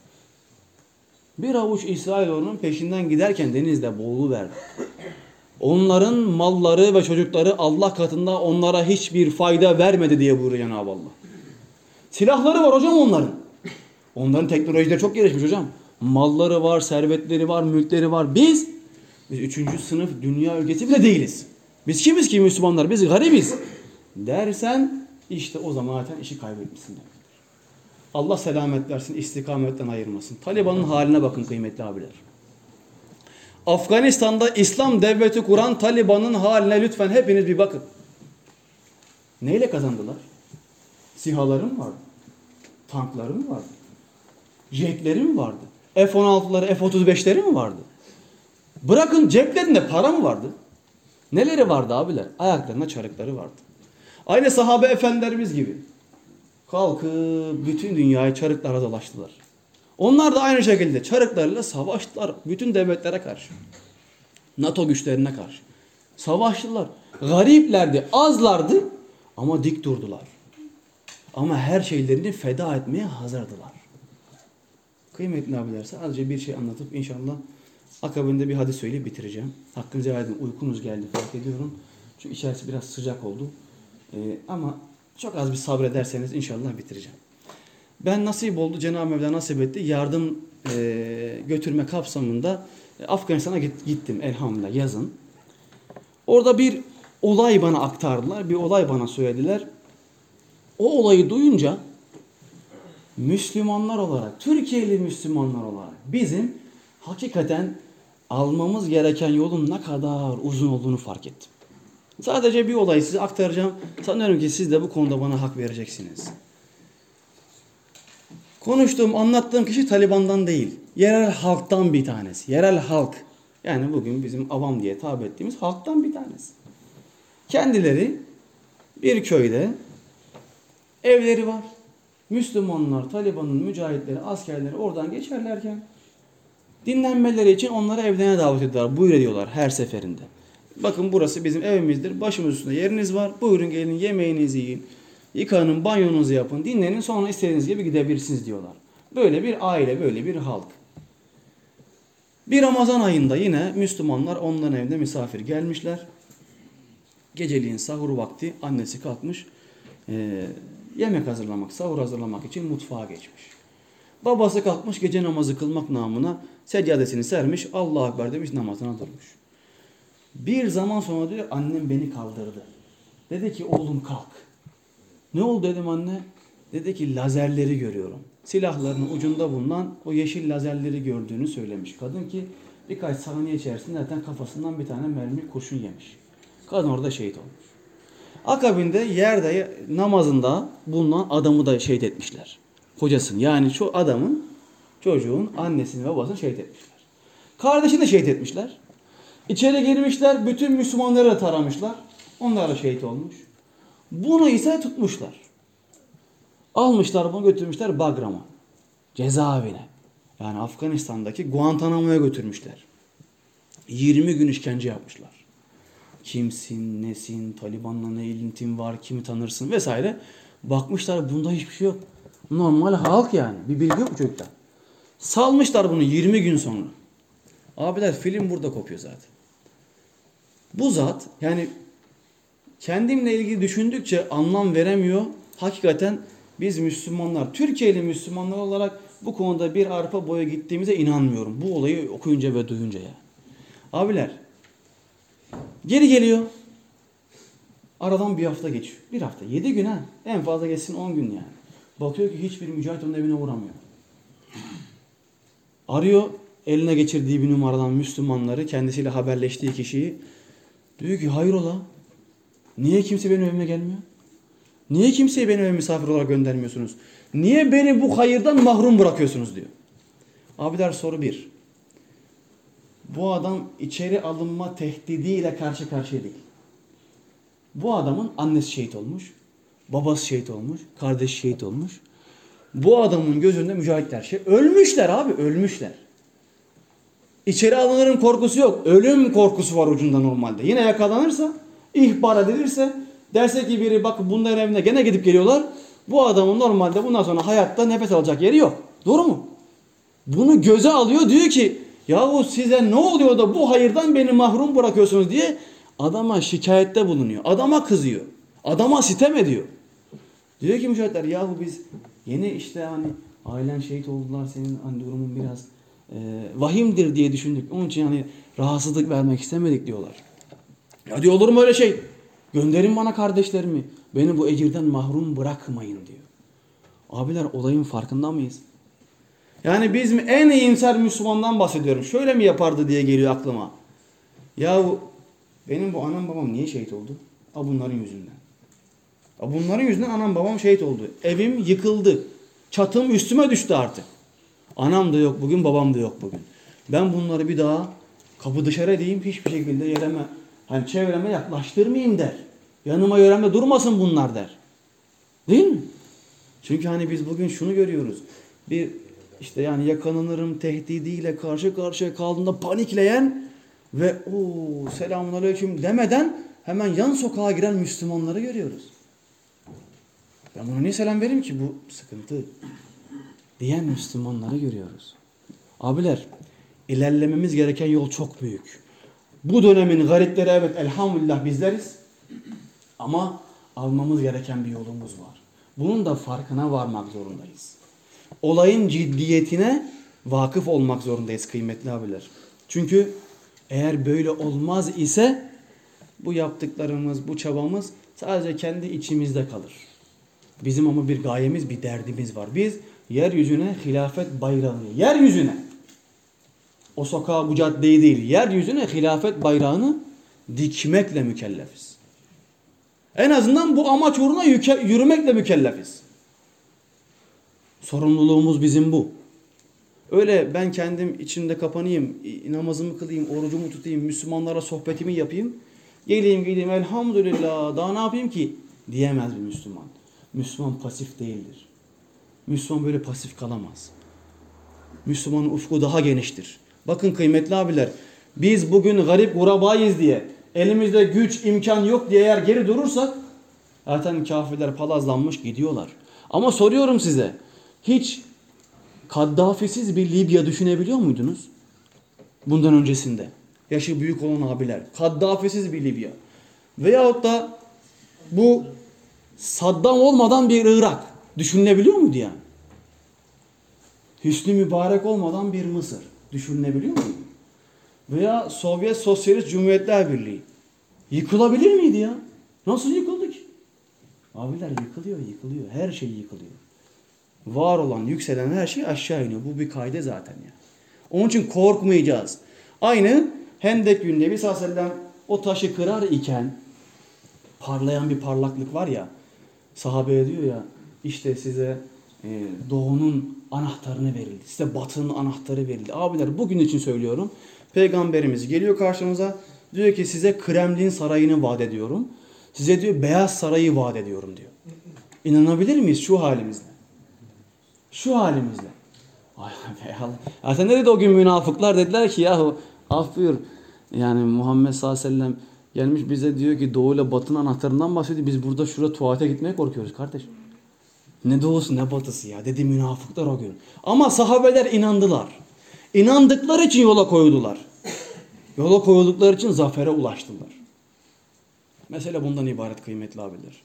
Bir avuç İsrailoğlunun peşinden giderken denizde boğuluverdi. Onların malları ve çocukları Allah katında onlara hiçbir fayda vermedi diye buyuruyor Cenab-ı Allah. Silahları var hocam onların. Onların teknolojileri çok gelişmiş hocam. Malları var, servetleri var, mülkleri var. Biz, biz üçüncü sınıf dünya ülkesi bile değiliz. Biz kimiz ki Müslümanlar? Biz garibiz. Dersen işte o zaman zaten işi kaybetmişsin demektir. Allah selamet versin, istikametten ayırmasın. Taliban'ın haline bakın kıymetli abiler. Afganistan'da İslam devleti kuran Taliban'ın haline lütfen hepiniz bir bakın. Neyle kazandılar? Sihaları mı vardı? Tankları mı vardı? Jetleri mi vardı? F-16'ları, F-35'leri mi vardı? Bırakın ceplerinde para mı vardı? Neleri vardı abiler? Ayaklarında çarıkları vardı. Aynı sahabe efendilerimiz gibi. Kalkıp bütün dünyayı çarıklara dolaştılar. Onlar da aynı şekilde çarıklarıyla savaştılar bütün devletlere karşı. NATO güçlerine karşı. Savaştılar. Gariplerdi, azlardı ama dik durdular. Ama her şeylerini feda etmeye hazırdılar. Kıymetli abiler sadece bir şey anlatıp inşallah akabinde bir hadis söyleyip bitireceğim. Hakkınızı helal edin. Uykunuz geldi fark ediyorum. Çünkü içerisi biraz sıcak oldu. Ee, ama çok az bir sabrederseniz inşallah bitireceğim. Ben nasip oldu. Cenab-ı Mevla nasip etti. Yardım e, götürme kapsamında e, Afganistan'a git, gittim elhamdülillah yazın. Orada bir olay bana aktardılar. Bir olay bana söylediler. O olayı duyunca Müslümanlar olarak, Türkiye'li Müslümanlar olarak bizim hakikaten almamız gereken yolun ne kadar uzun olduğunu fark ettim. Sadece bir olayı size aktaracağım. Sanıyorum ki siz de bu konuda bana hak vereceksiniz. Konuştuğum, anlattığım kişi Taliban'dan değil. Yerel halktan bir tanesi. Yerel halk. Yani bugün bizim avam diye tabir ettiğimiz halktan bir tanesi. Kendileri bir köyde evleri var. Müslümanlar, Taliban'ın mücahitleri, askerleri oradan geçerlerken dinlenmeleri için onları evlerine davet ediyorlar. Buyur ediyorlar her seferinde. Bakın burası bizim evimizdir. Başımız üstünde yeriniz var. Buyurun gelin yemeğinizi yiyin. Yıkanın, banyonuzu yapın, dinlenin sonra istediğiniz gibi gidebilirsiniz diyorlar. Böyle bir aile, böyle bir halk. Bir Ramazan ayında yine Müslümanlar onların evinde misafir gelmişler. Geceliğin sahur vakti annesi kalkmış. E, yemek hazırlamak, sahur hazırlamak için mutfağa geçmiş. Babası kalkmış gece namazı kılmak namına seccadesini sermiş. Allah Ekber demiş namazına durmuş. Bir zaman sonra diyor annem beni kaldırdı. Dedi ki oğlum kalk. Ne oldu dedim anne. Dedi ki lazerleri görüyorum. Silahlarının ucunda bulunan o yeşil lazerleri gördüğünü söylemiş. Kadın ki birkaç saniye içerisinde zaten kafasından bir tane mermi kurşun yemiş. Kadın orada şehit olmuş. Akabinde yerde namazında bulunan adamı da şehit etmişler. Kocasını yani şu adamın çocuğun annesini ve babasını şehit etmişler. Kardeşini de şehit etmişler. İçeri girmişler, bütün Müslümanları da taramışlar. Onlar da şehit olmuş. Bunu ise tutmuşlar. Almışlar bunu götürmüşler Bagram'a. Cezaevine. Yani Afganistan'daki Guantanamo'ya götürmüşler. 20 gün işkence yapmışlar. Kimsin, nesin, Taliban'la ne ilintin var, kimi tanırsın vesaire. Bakmışlar bunda hiçbir şey yok. Normal halk yani. Bir bilgi yok mu çocukta? Salmışlar bunu 20 gün sonra. Abiler film burada kopuyor zaten. Bu zat yani kendimle ilgili düşündükçe anlam veremiyor. Hakikaten biz Müslümanlar, Türkiye'li Müslümanlar olarak bu konuda bir arpa boya gittiğimize inanmıyorum. Bu olayı okuyunca ve duyunca ya. Abiler geri geliyor. Aradan bir hafta geçiyor. Bir hafta. Yedi gün ha. En fazla geçsin on gün yani. Bakıyor ki hiçbir mücahit onun evine uğramıyor. Arıyor eline geçirdiği bir numaradan Müslümanları, kendisiyle haberleştiği kişiyi. Diyor ki hayrola? Niye kimse benim evime gelmiyor? Niye kimseyi benim evime misafir olarak göndermiyorsunuz? Niye beni bu hayırdan mahrum bırakıyorsunuz diyor. Abiler soru bir. Bu adam içeri alınma tehdidiyle karşı karşıya değil. Bu adamın annesi şehit olmuş. Babası şehit olmuş. Kardeş şehit olmuş. Bu adamın gözünde mücahitler şey. Ölmüşler abi ölmüşler. İçeri alınırın korkusu yok. Ölüm korkusu var ucunda normalde. Yine yakalanırsa, ihbar edilirse, derse ki biri bak bunların evine gene gidip geliyorlar. Bu adamın normalde bundan sonra hayatta nefes alacak yeri yok. Doğru mu? Bunu göze alıyor diyor ki yahu size ne oluyor da bu hayırdan beni mahrum bırakıyorsunuz diye adama şikayette bulunuyor. Adama kızıyor. Adama sitem ediyor. Diyor ki müşahitler yahu biz yeni işte hani ailen şehit oldular senin hani durumun biraz vahimdir diye düşündük. Onun için hani rahatsızlık vermek istemedik diyorlar. Ya diyor olur mu öyle şey? Gönderin bana kardeşlerimi. Beni bu ecirden mahrum bırakmayın diyor. Abiler olayın farkında mıyız? Yani biz en iyimser Müslümandan bahsediyorum. Şöyle mi yapardı diye geliyor aklıma. Yahu benim bu anam babam niye şehit oldu? A bunların yüzünden. A bunların yüzünden anam babam şehit oldu. Evim yıkıldı. Çatım üstüme düştü artık. Anam da yok bugün, babam da yok bugün. Ben bunları bir daha kapı dışarı edeyim, hiçbir şekilde yereme, hani çevreme yaklaştırmayayım der. Yanıma yöreme durmasın bunlar der. Değil mi? Çünkü hani biz bugün şunu görüyoruz. Bir işte yani yakalanırım tehdidiyle karşı karşıya kaldığında panikleyen ve o selamünaleyküm demeden hemen yan sokağa giren Müslümanları görüyoruz. Ben buna niye selam vereyim ki bu sıkıntı diyen Müslümanları görüyoruz. Abiler ilerlememiz gereken yol çok büyük. Bu dönemin garipleri evet elhamdülillah bizleriz. Ama almamız gereken bir yolumuz var. Bunun da farkına varmak zorundayız. Olayın ciddiyetine vakıf olmak zorundayız kıymetli abiler. Çünkü eğer böyle olmaz ise bu yaptıklarımız, bu çabamız sadece kendi içimizde kalır. Bizim ama bir gayemiz, bir derdimiz var. Biz yeryüzüne hilafet bayrağını, yeryüzüne o sokağa bu caddeyi değil, yeryüzüne hilafet bayrağını dikmekle mükellefiz. En azından bu amaç uğruna yürümekle mükellefiz. Sorumluluğumuz bizim bu. Öyle ben kendim içimde kapanayım, namazımı kılayım, orucumu tutayım, Müslümanlara sohbetimi yapayım. Geleyim geleyim elhamdülillah daha ne yapayım ki diyemez bir Müslüman. Müslüman pasif değildir. Müslüman böyle pasif kalamaz. Müslümanın ufku daha geniştir. Bakın kıymetli abiler biz bugün garip gurabayız diye elimizde güç imkan yok diye eğer geri durursak zaten kafirler palazlanmış gidiyorlar. Ama soruyorum size hiç Kaddafisiz bir Libya düşünebiliyor muydunuz? Bundan öncesinde. Yaşı büyük olan abiler. Kaddafisiz bir Libya. Veyahut da bu Saddam olmadan bir Irak düşünülebiliyor muydu yani? Hüsnü Mübarek olmadan bir Mısır düşünülebiliyor muydu? Veya Sovyet Sosyalist Cumhuriyetler Birliği yıkılabilir miydi ya? Nasıl yıkıldı ki? Abiler yıkılıyor, yıkılıyor. Her şey yıkılıyor var olan, yükselen her şey aşağı iniyor. Bu bir kayde zaten ya. Onun için korkmayacağız. Aynı Hendek günü Nebi sallallahu aleyhi o taşı kırar iken parlayan bir parlaklık var ya sahabeye diyor ya işte size e, doğunun anahtarını verildi. Size batının anahtarı verildi. Abiler bugün için söylüyorum. Peygamberimiz geliyor karşımıza diyor ki size Kremlin sarayını vaat ediyorum. Size diyor Beyaz Sarayı vaat ediyorum diyor. İnanabilir miyiz şu halimizle? Şu halimizle. Ay Allah. Zaten ne dedi o gün münafıklar dediler ki yahu af buyur. Yani Muhammed sallallahu aleyhi ve sellem gelmiş bize diyor ki doğu ile batının anahtarından bahsediyor. Biz burada şurada tuvalete gitmeye korkuyoruz kardeş. Ne doğusu ne batısı ya dedi münafıklar o gün. Ama sahabeler inandılar. İnandıkları için yola koyuldular. Yola koyuldukları için zafere ulaştılar. Mesele bundan ibaret kıymetli abiler.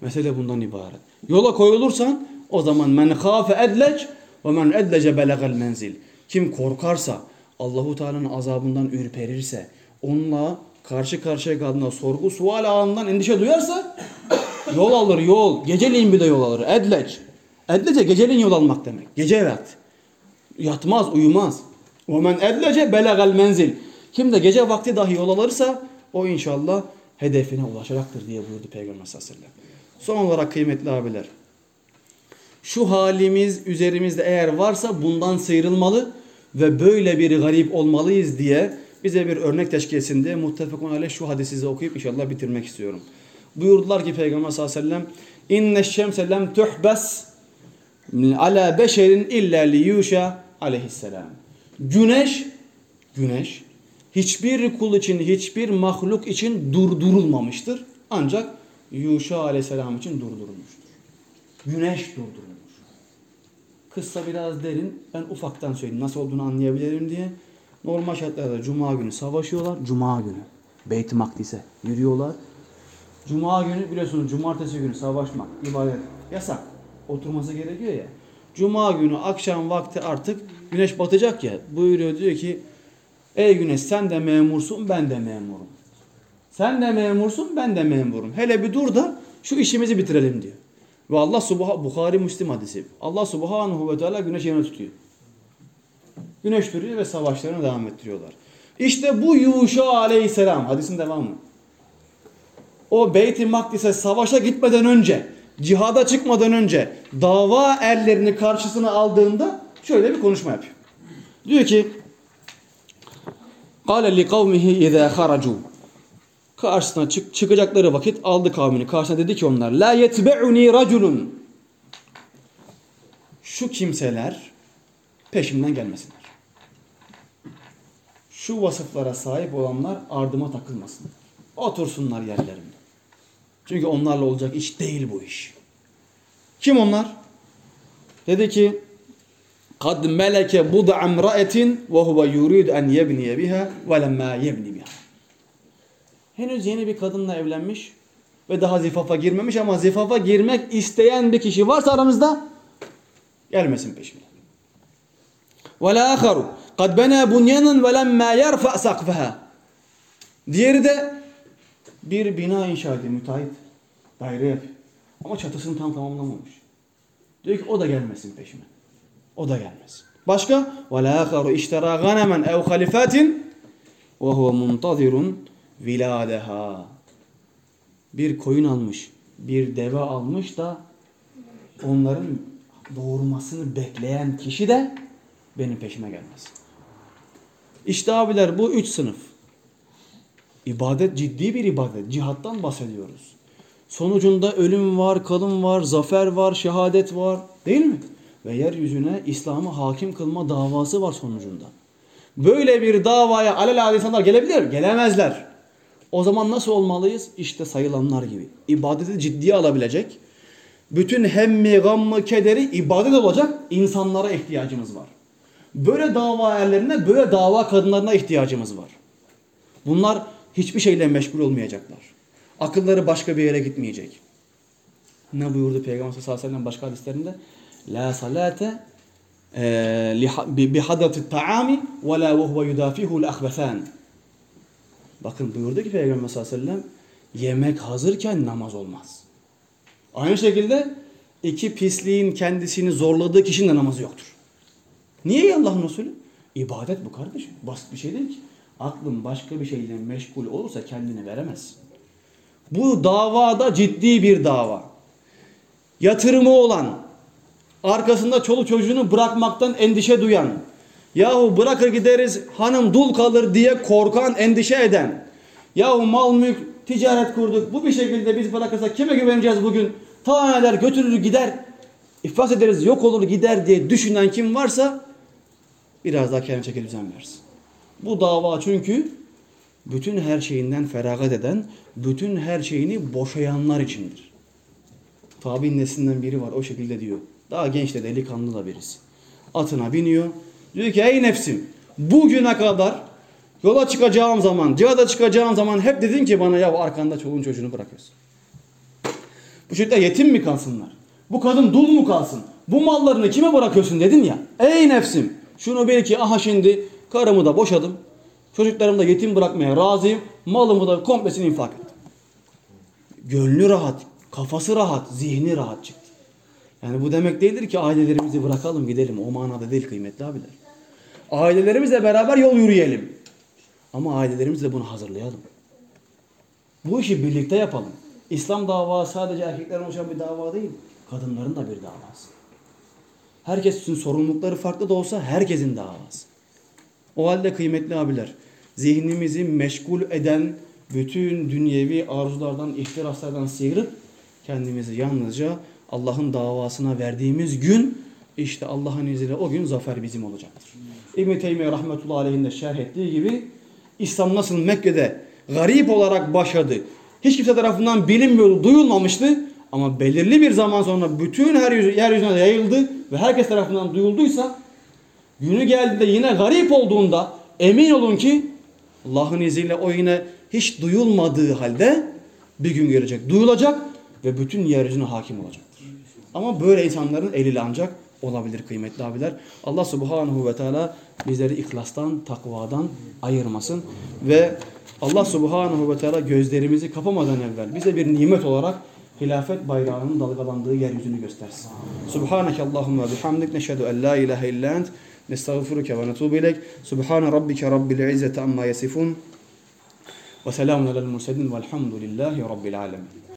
Mesele bundan ibaret. Yola koyulursan o zaman men khafe edlec ve men edlece belegal menzil. Kim korkarsa, Allahu Teala'nın azabından ürperirse, onunla karşı karşıya kaldığında sorgu sual anından endişe duyarsa yol alır yol. Geceliğin bir de yol alır. Edlec. Edlece geceliğin yol almak demek. Gece vakti. Yatmaz, uyumaz. Men edlece belegal menzil. Kim de gece vakti dahi yol alırsa o inşallah hedefine ulaşacaktır diye buyurdu Peygamber sallallahu aleyhi ve sellem. Son olarak kıymetli abiler şu halimiz üzerimizde eğer varsa bundan sıyrılmalı ve böyle bir garip olmalıyız diye bize bir örnek teşkil etsin diye aleyh şu hadisi size okuyup inşallah bitirmek istiyorum. Buyurdular ki Peygamber sallallahu aleyhi ve sellem inne şemse lem tuhbes ala beşerin illa li yuşa aleyhisselam. Güneş, güneş hiçbir kul için, hiçbir mahluk için durdurulmamıştır. Ancak Yuşa aleyhisselam için durdurulmuştur. Güneş durdurulmuş. Kıssa biraz derin. Ben ufaktan söyleyeyim nasıl olduğunu anlayabilirim diye. Normal şartlarda Cuma günü savaşıyorlar. Cuma günü. Beyt-i Makdis'e yürüyorlar. Cuma günü biliyorsunuz cumartesi günü savaşmak, ibadet yasak. Oturması gerekiyor ya. Cuma günü akşam vakti artık güneş batacak ya. Buyuruyor diyor ki Ey güneş sen de memursun ben de memurum. Sen de memursun ben de memurum. Hele bir dur da şu işimizi bitirelim diyor. Ve Allah subhanahu Bukhari Müslim hadisi. Allah subhanahu ve teala güneş yerine tutuyor Güneş duruyor ve savaşlarını devam ettiriyorlar. İşte bu Yuşa aleyhisselam hadisin devamı. O Beyt-i Makdis'e savaşa gitmeden önce, cihada çıkmadan önce dava erlerini karşısına aldığında şöyle bir konuşma yapıyor. Diyor ki قَالَ لِقَوْمِهِ اِذَا خَرَجُوا Karşısına çık, çıkacakları vakit aldı kavmini. Karşısına dedi ki onlar La yetbe'uni raculun Şu kimseler peşimden gelmesinler. Şu vasıflara sahip olanlar ardıma takılmasınlar. Otursunlar yerlerinde. Çünkü onlarla olacak iş değil bu iş. Kim onlar? Dedi ki kad meleke bud'a imra'atin ve huve yurid en yebniye biha ve lemma yebni biha. Henüz yeni bir kadınla evlenmiş ve daha zifafa girmemiş ama zifafa girmek isteyen bir kişi varsa aranızda gelmesin peşime. Ve la kad bena bunyanan ve lemma yerfa sakfaha. Diğeri de bir bina inşa ediyor müteahhit. Daire yapıyor. Ama çatısını tam tamamlamamış. Diyor ki o da gelmesin peşime. O da gelmesin. Başka? وَلَا آخَرُ اِشْتَرَى غَنَمًا اَوْ خَلِفَاتٍ وَهُوَ مُنْتَظِرٌ viladeha. Bir koyun almış, bir deve almış da onların doğurmasını bekleyen kişi de benim peşime gelmez. İşte abiler bu üç sınıf. İbadet ciddi bir ibadet. Cihattan bahsediyoruz. Sonucunda ölüm var, kalım var, zafer var, şehadet var. Değil mi? Ve yeryüzüne İslam'ı hakim kılma davası var sonucunda. Böyle bir davaya alelade insanlar gelebilir? Gelemezler. O zaman nasıl olmalıyız? İşte sayılanlar gibi. İbadeti ciddiye alabilecek. Bütün hemmi, gammı, kederi ibadet olacak insanlara ihtiyacımız var. Böyle dava erlerine, böyle dava kadınlarına ihtiyacımız var. Bunlar hiçbir şeyle meşgul olmayacaklar. Akılları başka bir yere gitmeyecek. Ne buyurdu Peygamber sallallahu aleyhi ve sellem başka hadislerinde? La salate bi hadratit ta'ami ve la ve huve yudafihu al Bakın buyurdu ki Peygamber sallallahu aleyhi ve sellem yemek hazırken namaz olmaz. Aynı şekilde iki pisliğin kendisini zorladığı kişinin de namazı yoktur. Niye ya Allah'ın Resulü? İbadet bu kardeşim. Basit bir şey değil ki. Aklın başka bir şeyle meşgul olursa kendini veremez. Bu davada ciddi bir dava. Yatırımı olan, arkasında çoluk çocuğunu bırakmaktan endişe duyan, yahu bırakır gideriz hanım dul kalır diye korkan, endişe eden, yahu mal mülk, ticaret kurduk, bu bir şekilde biz bırakırsak kime güveneceğiz bugün? Ta eder götürür gider, iflas ederiz yok olur gider diye düşünen kim varsa biraz daha kendine çekil düzen versin. Bu dava çünkü bütün her şeyinden feragat eden, bütün her şeyini boşayanlar içindir. Tabi neslinden biri var o şekilde diyor. Daha genç de delikanlı da birisi. Atına biniyor. Diyor ki ey nefsim bugüne kadar yola çıkacağım zaman, cihada çıkacağım zaman hep dedin ki bana ya arkanda çoluğun çocuğunu bırakıyorsun. Bu çocuklar yetim mi kalsınlar? Bu kadın dul mu kalsın? Bu mallarını kime bırakıyorsun dedin ya. Ey nefsim şunu bil ki aha şimdi karımı da boşadım. Çocuklarımı da yetim bırakmaya razıyım. Malımı da komplesini infak ettim. Gönlü rahat, kafası rahat, zihni rahat çıktı. Yani bu demek değildir ki ailelerimizi bırakalım gidelim. O manada değil kıymetli abiler. Ailelerimizle beraber yol yürüyelim. Ama ailelerimiz bunu hazırlayalım. Bu işi birlikte yapalım. İslam davası sadece erkeklerin oluşan bir dava değil. Kadınların da bir davası. Herkesin sorumlulukları farklı da olsa herkesin davası. O halde kıymetli abiler, zihnimizi meşgul eden bütün dünyevi arzulardan, ihtiraslardan sıyırıp kendimizi yalnızca Allah'ın davasına verdiğimiz gün işte Allah'ın izniyle o gün zafer bizim olacaktır. İbn-i Teymiye rahmetullahi aleyhinde şerh ettiği gibi İslam nasıl Mekke'de garip olarak başladı. Hiç kimse tarafından bilinmiyordu, duyulmamıştı. Ama belirli bir zaman sonra bütün her yeryüzüne yayıldı ve herkes tarafından duyulduysa günü geldi de yine garip olduğunda emin olun ki Allah'ın izniyle o yine hiç duyulmadığı halde bir gün gelecek. Duyulacak ve bütün yeryüzüne hakim olacaktır. Ama böyle insanların eliyle ancak olabilir kıymetli abiler. Allah subhanahu ve teala bizleri ihlastan, takvadan ayırmasın. Ve Allah subhanahu ve teala gözlerimizi kapamadan evvel bize bir nimet olarak hilafet bayrağının dalgalandığı yeryüzünü göstersin. Subhaneke Allahumma bihamdik neşhedü en la ilahe illa ent nestağfiruke ve netubu ilek. Subhane rabbike rabbil izzeti amma yasifun. Ve selamun alel murselin velhamdülillahi rabbil alemin.